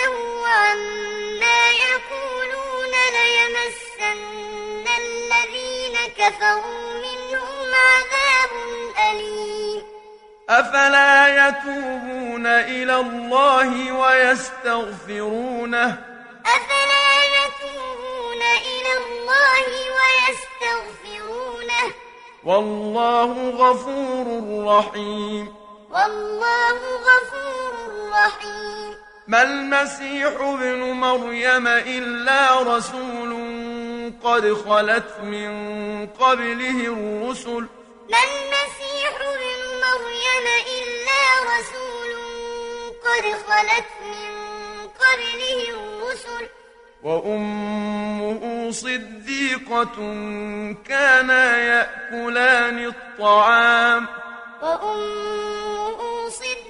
وَتَوَلَّوْا عَمَّا يَقُولُونَ لَيَمَسَّنَّ الَّذِينَ كَفَرُوا مِنْهُمْ عَذَابٌ أَلِيمٌ أَفَلَا يَتُوبُونَ إِلَى اللَّهِ وَيَسْتَغْفِرُونَهُ؟ أَفَلَا يَتُوبُونَ إِلَى اللَّهِ وَيَسْتَغْفِرُونَهُ؟ وَاللَّهُ غَفُورٌ رَّحِيمٌ وَاللَّهُ غَفُورٌ رَّحِيمٌ ما المسيح ابن مريم إلا رسول قد خلت من قبله الرسل. ما المسيح ابن مريم إلا رسول قد خلت من قبله الرسل. وأمه صديقة كانا يأكلان الطعام. وأمه صديقة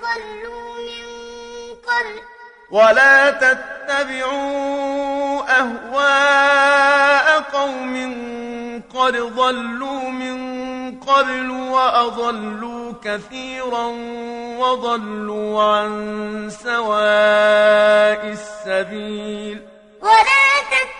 ضلوا من قبل ولا تتبعوا أهواء قوم قد ضلوا من قبل وأضلوا كثيرا وضلوا عن سواء السبيل ولا تتبعوا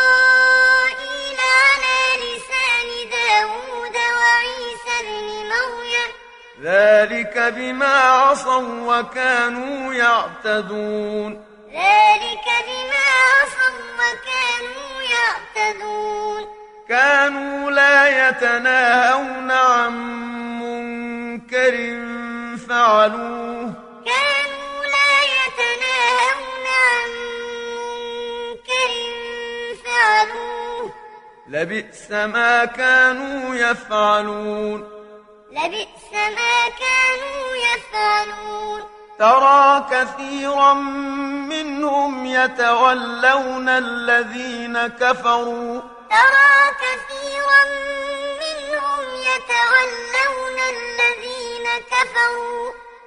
ابن مريم ذلك بما عصوا وكانوا يعتدون. ذلك بما عصوا وكانوا يعتدون. كانوا لا يتناهون عن منكر فعلوه. لبئس ما كانوا يفعلون. لبئس ما كانوا يفعلون. ترى كثيرا منهم يتولون الذين كفروا. ترى كثيرا منهم يتولون الذين كفروا.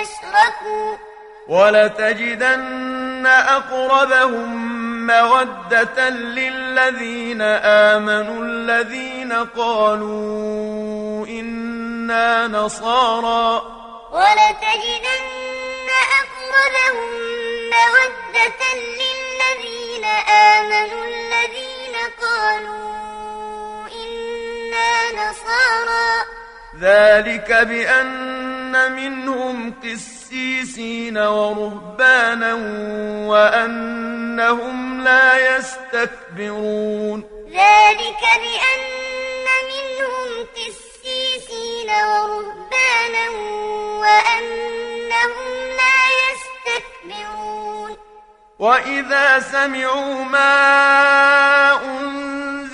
أشركوا. ولتجدن أقربهم مودة للذين آمنوا الذين قالوا إنا نصارى. ولتجدن أقربهم مودة للذين آمنوا الذين قالوا إنا نصارى. ذلك بأن كن منهم قسيسين ورهبانا وأنهم لا يستكبرون. ذلك بأن منهم قسيسين ورهبانا وأنهم لا يستكبرون. وإذا سمعوا ما أنزل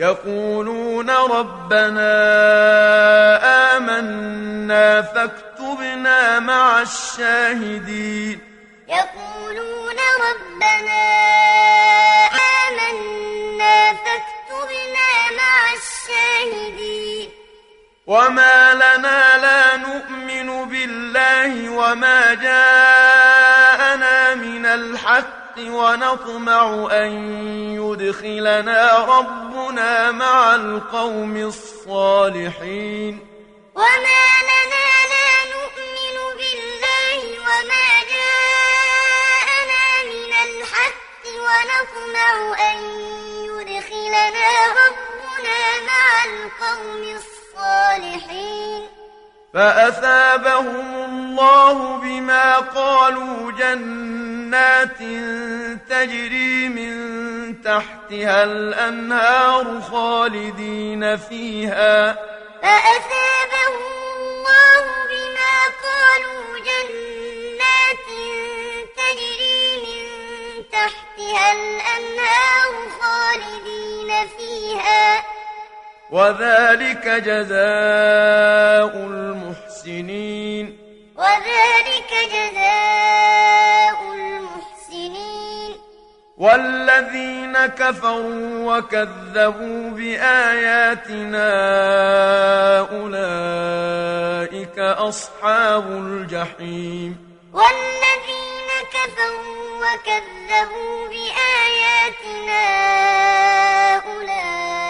يقولون ربنا آمنا فاكتبنا مع الشاهدين. يقولون ربنا آمنا فاكتبنا مع الشاهدين. وما لنا لا نؤمن بالله وما جاءنا من الحق ونطمع أن يدخلنا ربنا مع القوم الصالحين وما لنا لا نؤمن بالله وما جاءنا من الحق ونطمع أن يدخلنا ربنا مع القوم الصالحين فأثابهم الله بما قالوا جنات تجري من تحتها الأنهار خالدين فيها فأثابهم الله بما قالوا جنات تجري من تحتها الأنهار خالدين فيها وذلك جزاء المحسنين. وذلك جزاء المحسنين. والذين كفروا وكذبوا بآياتنا أولئك أصحاب الجحيم. والذين كفروا وكذبوا بآياتنا أولئك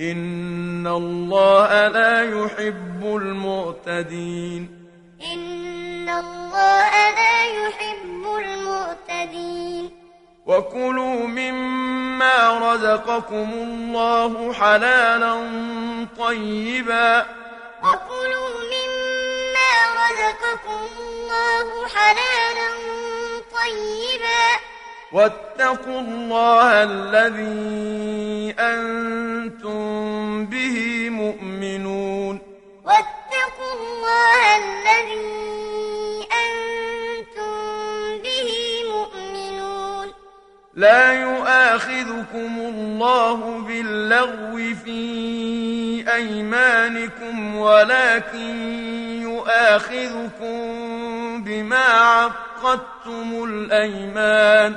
إن الله لا يحب المعتدين إن الله لا يحب المعتدين وكلوا مما رزقكم الله حلالا طيبا وكلوا مما رزقكم الله حلالا طيبا واتقوا الله الذي أنتم به مؤمنون. واتقوا الله الذي لا يؤاخذكم الله باللغو في أيمانكم ولكن يؤاخذكم بما عقدتم الأيمان لا يؤاخذكم الله باللغو في أيمانكم ولكن يؤاخذكم بما عقدتم الأيمان.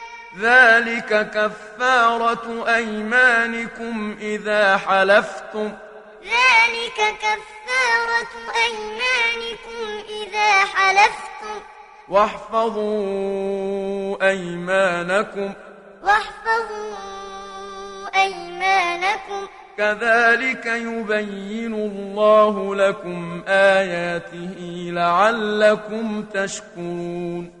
ذلك كفارة أيمانكم إذا حلفتم ذلك كفارة أيمانكم إذا حلفتم واحفظوا أيمانكم واحفظوا أيمانكم كذلك يبين الله لكم آياته لعلكم تشكرون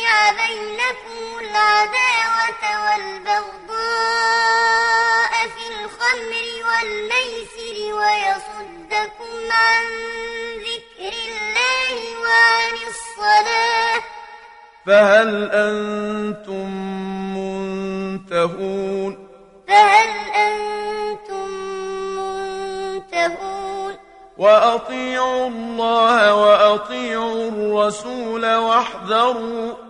فيها بينكم العداوة والبغضاء في الخمر والميسر ويصدكم عن ذكر الله وعن الصلاة. فهل أنتم منتهون؟ فهل أنتم منتهون؟ وأطيعوا الله وأطيعوا الرسول واحذروا.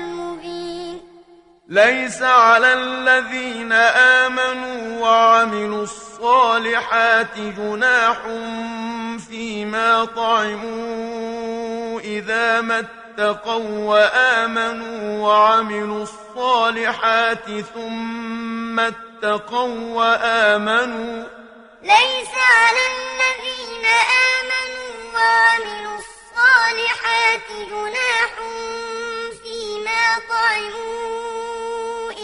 ليس على الذين آمنوا وعملوا الصالحات جناح فيما طعموا إذا ما اتقوا وآمنوا وعملوا الصالحات ثم اتقوا وآمنوا ليس على الذين آمنوا وعملوا الصالحات جناح فيما طعموا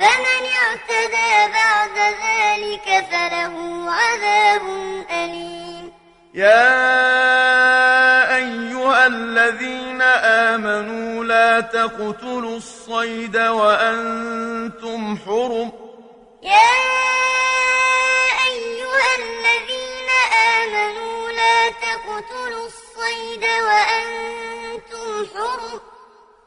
فمن اعتدى بعد ذلك فله عذاب أليم. يا أيها الذين آمنوا لا تقتلوا الصيد وأنتم حرم. يا أيها الذين آمنوا لا تقتلوا الصيد وأنتم حرم.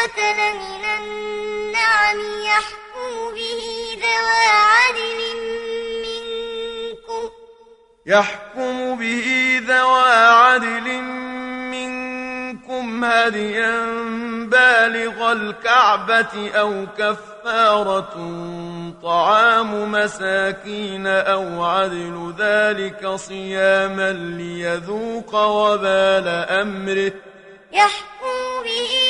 قتل من النعم يحكم به ذوى عدل منكم يحكم به ذوى عدل منكم هديا بالغ الكعبة أو كفارة طعام مساكين أو عدل ذلك صياما ليذوق وبال أمره يحكم به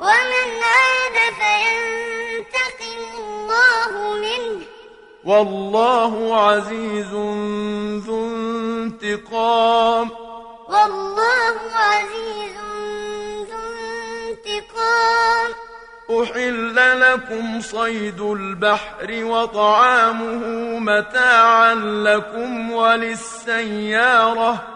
ومن عاد فينتقم الله منه والله عزيز ذو انتقام والله عزيز ذو انتقام أحل لكم صيد البحر وطعامه متاعا لكم وللسيارة أحل لكم صيد البحر وطعامه متاعا لكم وللسيارة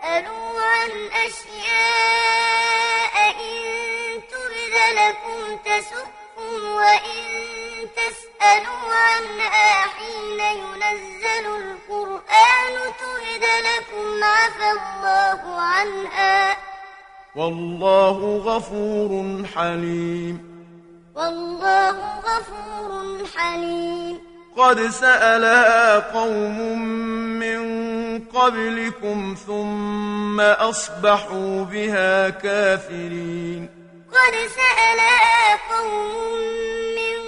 تسألوا عن أشياء إن ترد لكم تسؤكم وإن تسألوا عنها حين ينزل القرآن ترد لكم عفى الله عنها. والله غفور حليم. والله غفور حليم. قد سألها قوم من قبلكم ثم أصبحوا بها كافرين. قد سألها قوم من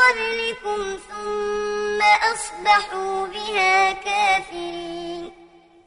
قبلكم ثم أصبحوا بها كافرين.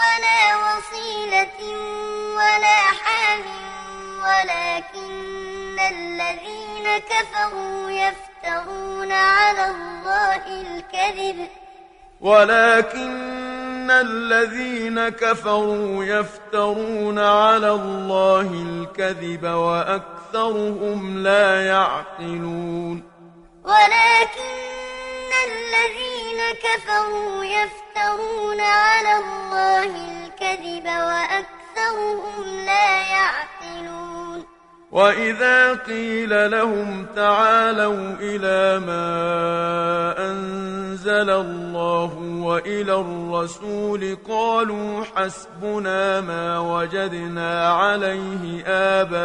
ولا وصيلة ولا حام ولكن الذين كفروا يفترون على الله الكذب. ولكن الذين كفروا يفترون على الله الكذب وأكثرهم لا يعقلون. ولكن الذين كفروا يفترون على الله الكذب وأكثرهم لا يعقلون. وإذا قيل لهم تعالوا إلى ما أنزل الله وإلى الرسول قالوا حسبنا ما وجدنا عليه آباءنا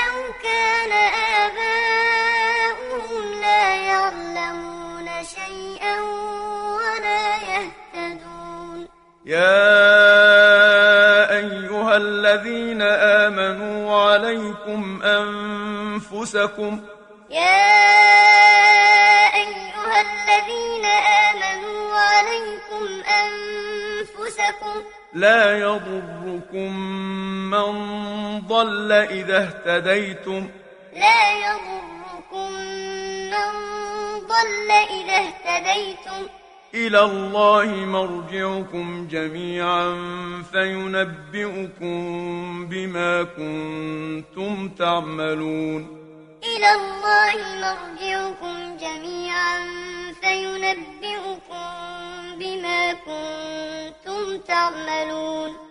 يا أيها الذين آمنوا عليكم أنفسكم يا أيها الذين آمنوا عليكم أنفسكم لا يضركم من ضل إذا اهتديتم لا يضركم من ضل إذا اهتديتم إلى الله مرجعكم جميعا فينبئكم بما كنتم تعملون إلى الله مرجعكم جميعا فينبئكم بما كنتم تعملون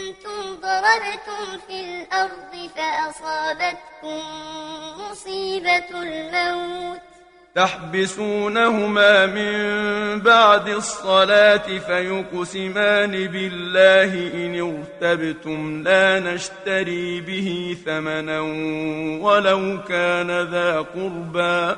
أنتم ضربتم في الأرض فأصابتكم مصيبة الموت تحبسونهما من بعد الصلاة فيقسمان بالله إن ارتبتم لا نشتري به ثمنا ولو كان ذا قربا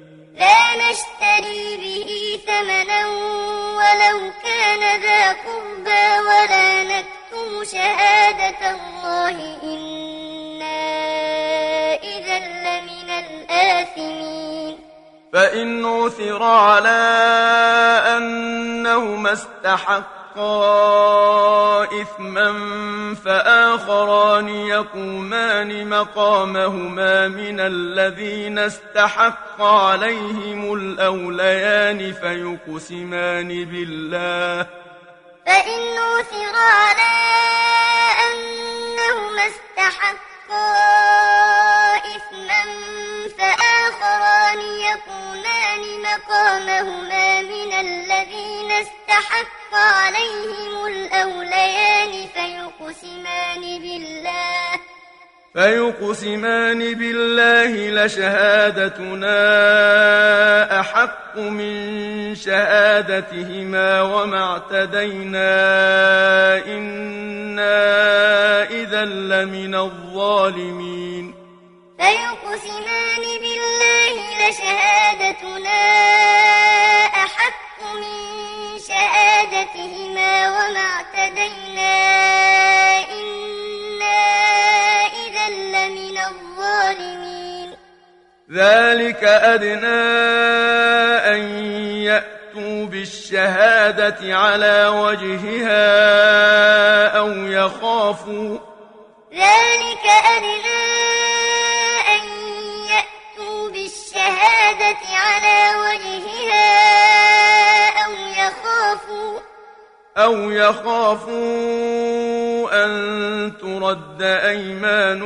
لا نشتري به ثمنا ولو كان ذا قربا ولا نكتم شهادة الله إنا إذا لمن الآثمين. فإن عثر على أنهما استحقا استحقا إثما فآخران يقومان مقامهما من الذين استحق عليهم الأوليان فيقسمان بالله. فإن عثر على أنهما استحق إثما فآخران يكونان مقامهما من الذين استحق عليهم الأوليان فيقسمان بالله فيقسمان بالله لشهادتنا أحق من شهادتهما وما اعتدينا إنا إذا لمن الظالمين فيقسمان بالله لشهادتنا أحق من شهادتهما وما اعتدينا إنا لمن الظالمين. ذلك أدنى أن يأتوا بالشهادة على وجهها أو يخافوا. ذلك أدنى أن يأتوا بالشهادة على وجهها أو يخافوا. أو يخافوا أن ترد أيمان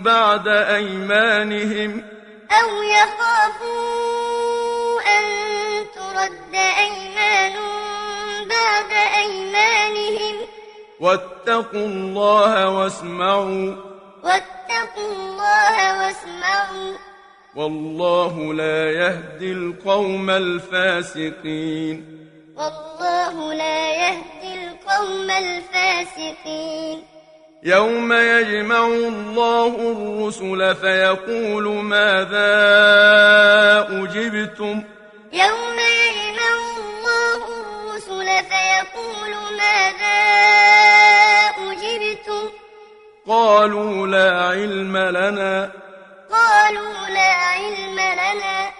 بعد أيمانهم أو يخافوا أن ترد أيمان بعد أيمانهم واتقوا الله واسمعوا واتقوا الله واسمعوا والله لا يهدي القوم الفاسقين والله لا يهدي القوم الفاسقين. يوم يجمع الله الرسل فيقول ماذا أجبتم؟ يوم يجمع الله الرسل فيقول ماذا أجبتم؟ قالوا لا علم لنا. قالوا لا علم لنا.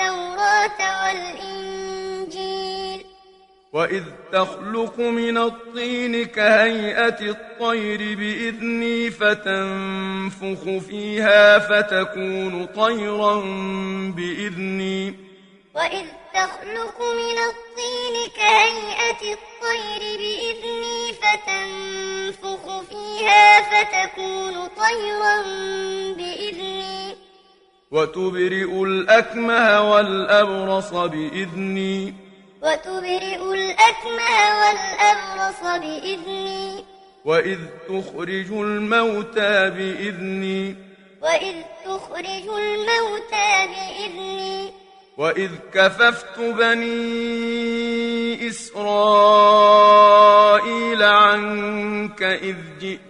التوراة والإنجيل. وَإِذْ تَخْلُقُ مِنَ الطِّينِ كَهَيْئَةِ الطَّيْرِ بِإِذْنِي فَتَنفُخُ فِيهَا فَتَكُونُ طَيْرًا بِإِذْنِي. وَإِذْ تَخْلُقُ مِنَ الطِّينِ كَهَيْئَةِ الطَّيْرِ بِإِذْنِي فَتَنفُخُ فِيهَا فَتَكُونُ طَيْرًا بِإِذْنِي. وتبرئ الأكمه والأبرص بإذني. وتبرئ الأكمه والأبرص بإذني. وإذ تخرج الموتى بإذني. وإذ تخرج الموتى بإذني. وإذ كففت بني إسرائيل عنك إذ جئت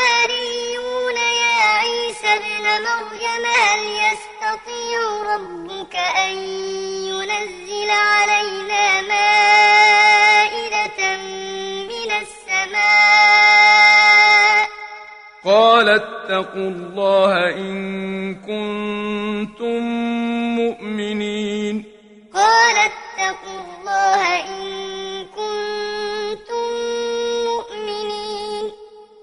ابن مريم هل يستطيع ربك أن ينزل علينا مائدة من السماء؟ قال اتقوا الله إن كنتم مؤمنين. قال اتقوا الله إن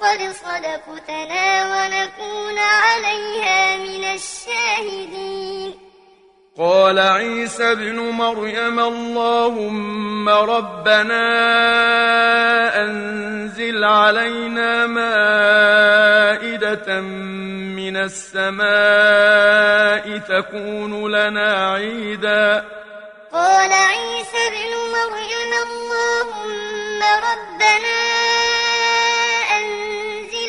قد صدقتنا ونكون عليها من الشاهدين. قال عيسى ابن مريم اللهم ربنا أنزل علينا مائدة من السماء تكون لنا عيدا. قال عيسى ابن مريم اللهم ربنا أنزل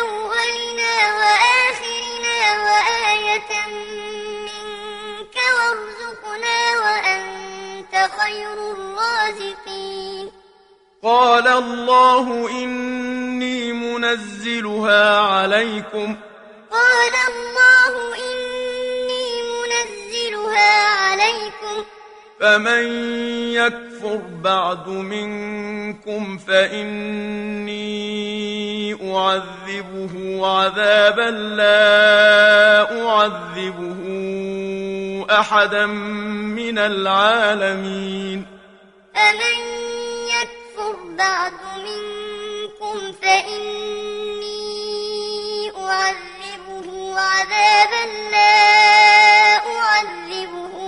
أولنا وآخرنا وآية منك وارزقنا وأنت خير الرازقين قال الله إني منزلها عليكم قال الله إني منزلها عليكم فمن يكفر بعد منكم فإني أعذبه عذابا لا أعذبه أحدا من العالمين فمن يكفر بعد منكم فإني أعذبه عذابا لا أعذبه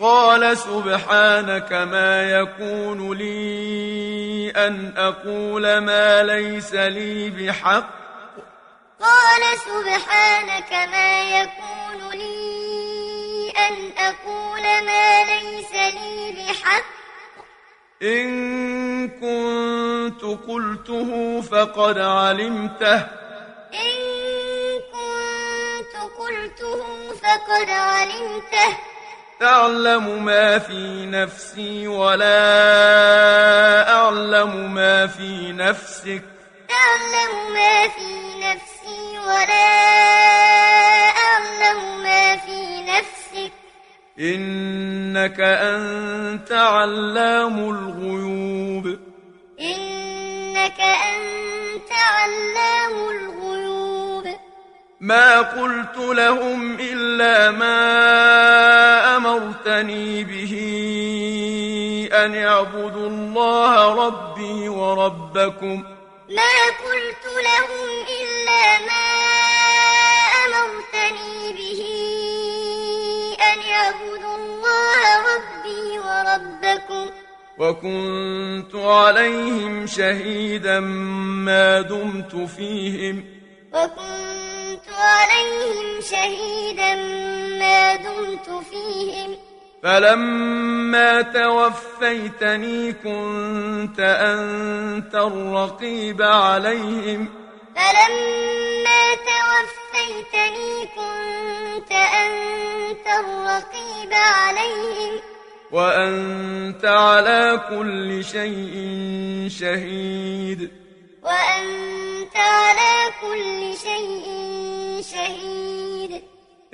قال سبحانك ما يكون لي أن أقول ما ليس لي بحق. قال سبحانك ما يكون لي أن أقول ما ليس لي بحق. إن كنت قلته فقد علمته. إن كنت قلته فقد علمته. تعلم ما في نفسي ولا أعلم ما في نفسك. تعلم ما في نفسي ولا أعلم ما في نفسك. إنك أنت علام الغيوب. إنك أنت علام الغيوب. ما قلت لهم إلا ما أمرتني به أن يعبدوا الله ربي وربكم. ما قلت لهم إلا ما أمرتني به أن يعبدوا الله ربي وربكم. وكنت عليهم شهيدا ما دمت فيهم. وكنت عليهم شهيدا ما دمت فيهم. فلما توفيتني كنت أنت الرقيب عليهم. فلما توفيتني كنت أنت الرقيب عليهم. وأنت على كل شيء شهيد. وأنت على كل شيء شهيد.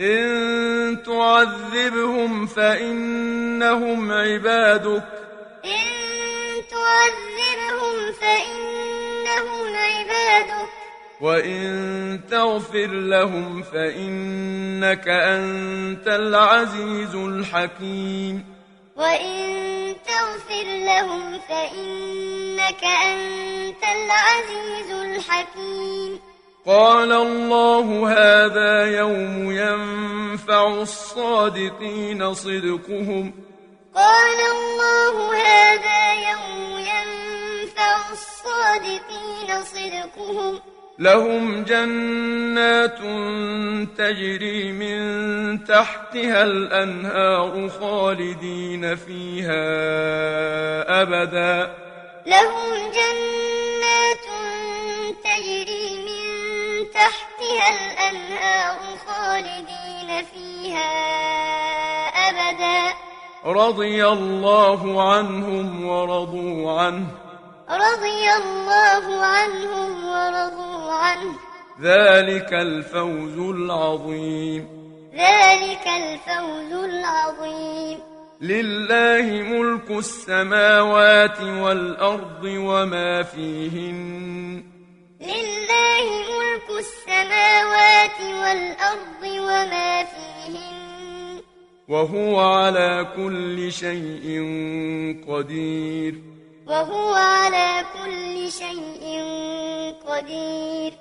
إن تعذبهم فإنهم عبادك. إن تعذبهم فإنهم عبادك. وَإِن تَغْفِرْ لَهُمْ فَإِنَّكَ أَنْتَ الْعَزِيزُ الْحَكِيمُ. وَإِن تَغْفِرْ لَهُمْ فَإِنَّكَ أَنْتَ الْعَزِيزُ الْحَكِيمُ قال الله هذا يوم ينفع الصادقين صدقهم. قال الله هذا يوم ينفع الصادقين صدقهم. لهم جنات تجري من تحتها الأنهار خالدين فيها أبدا. لهم جنات تجري من تحتها الأنهار خالدين فيها أبدا. رضي الله عنهم ورضوا عنه. رضي الله عنهم ورضوا عنه. ذلك الفوز العظيم. ذلك الفوز العظيم. لله ملك السماوات والأرض وما فيهن. لله ملك السماوات والأرض وما فيهن. وهو على كل شيء قدير. وهو على كل شيء قدير.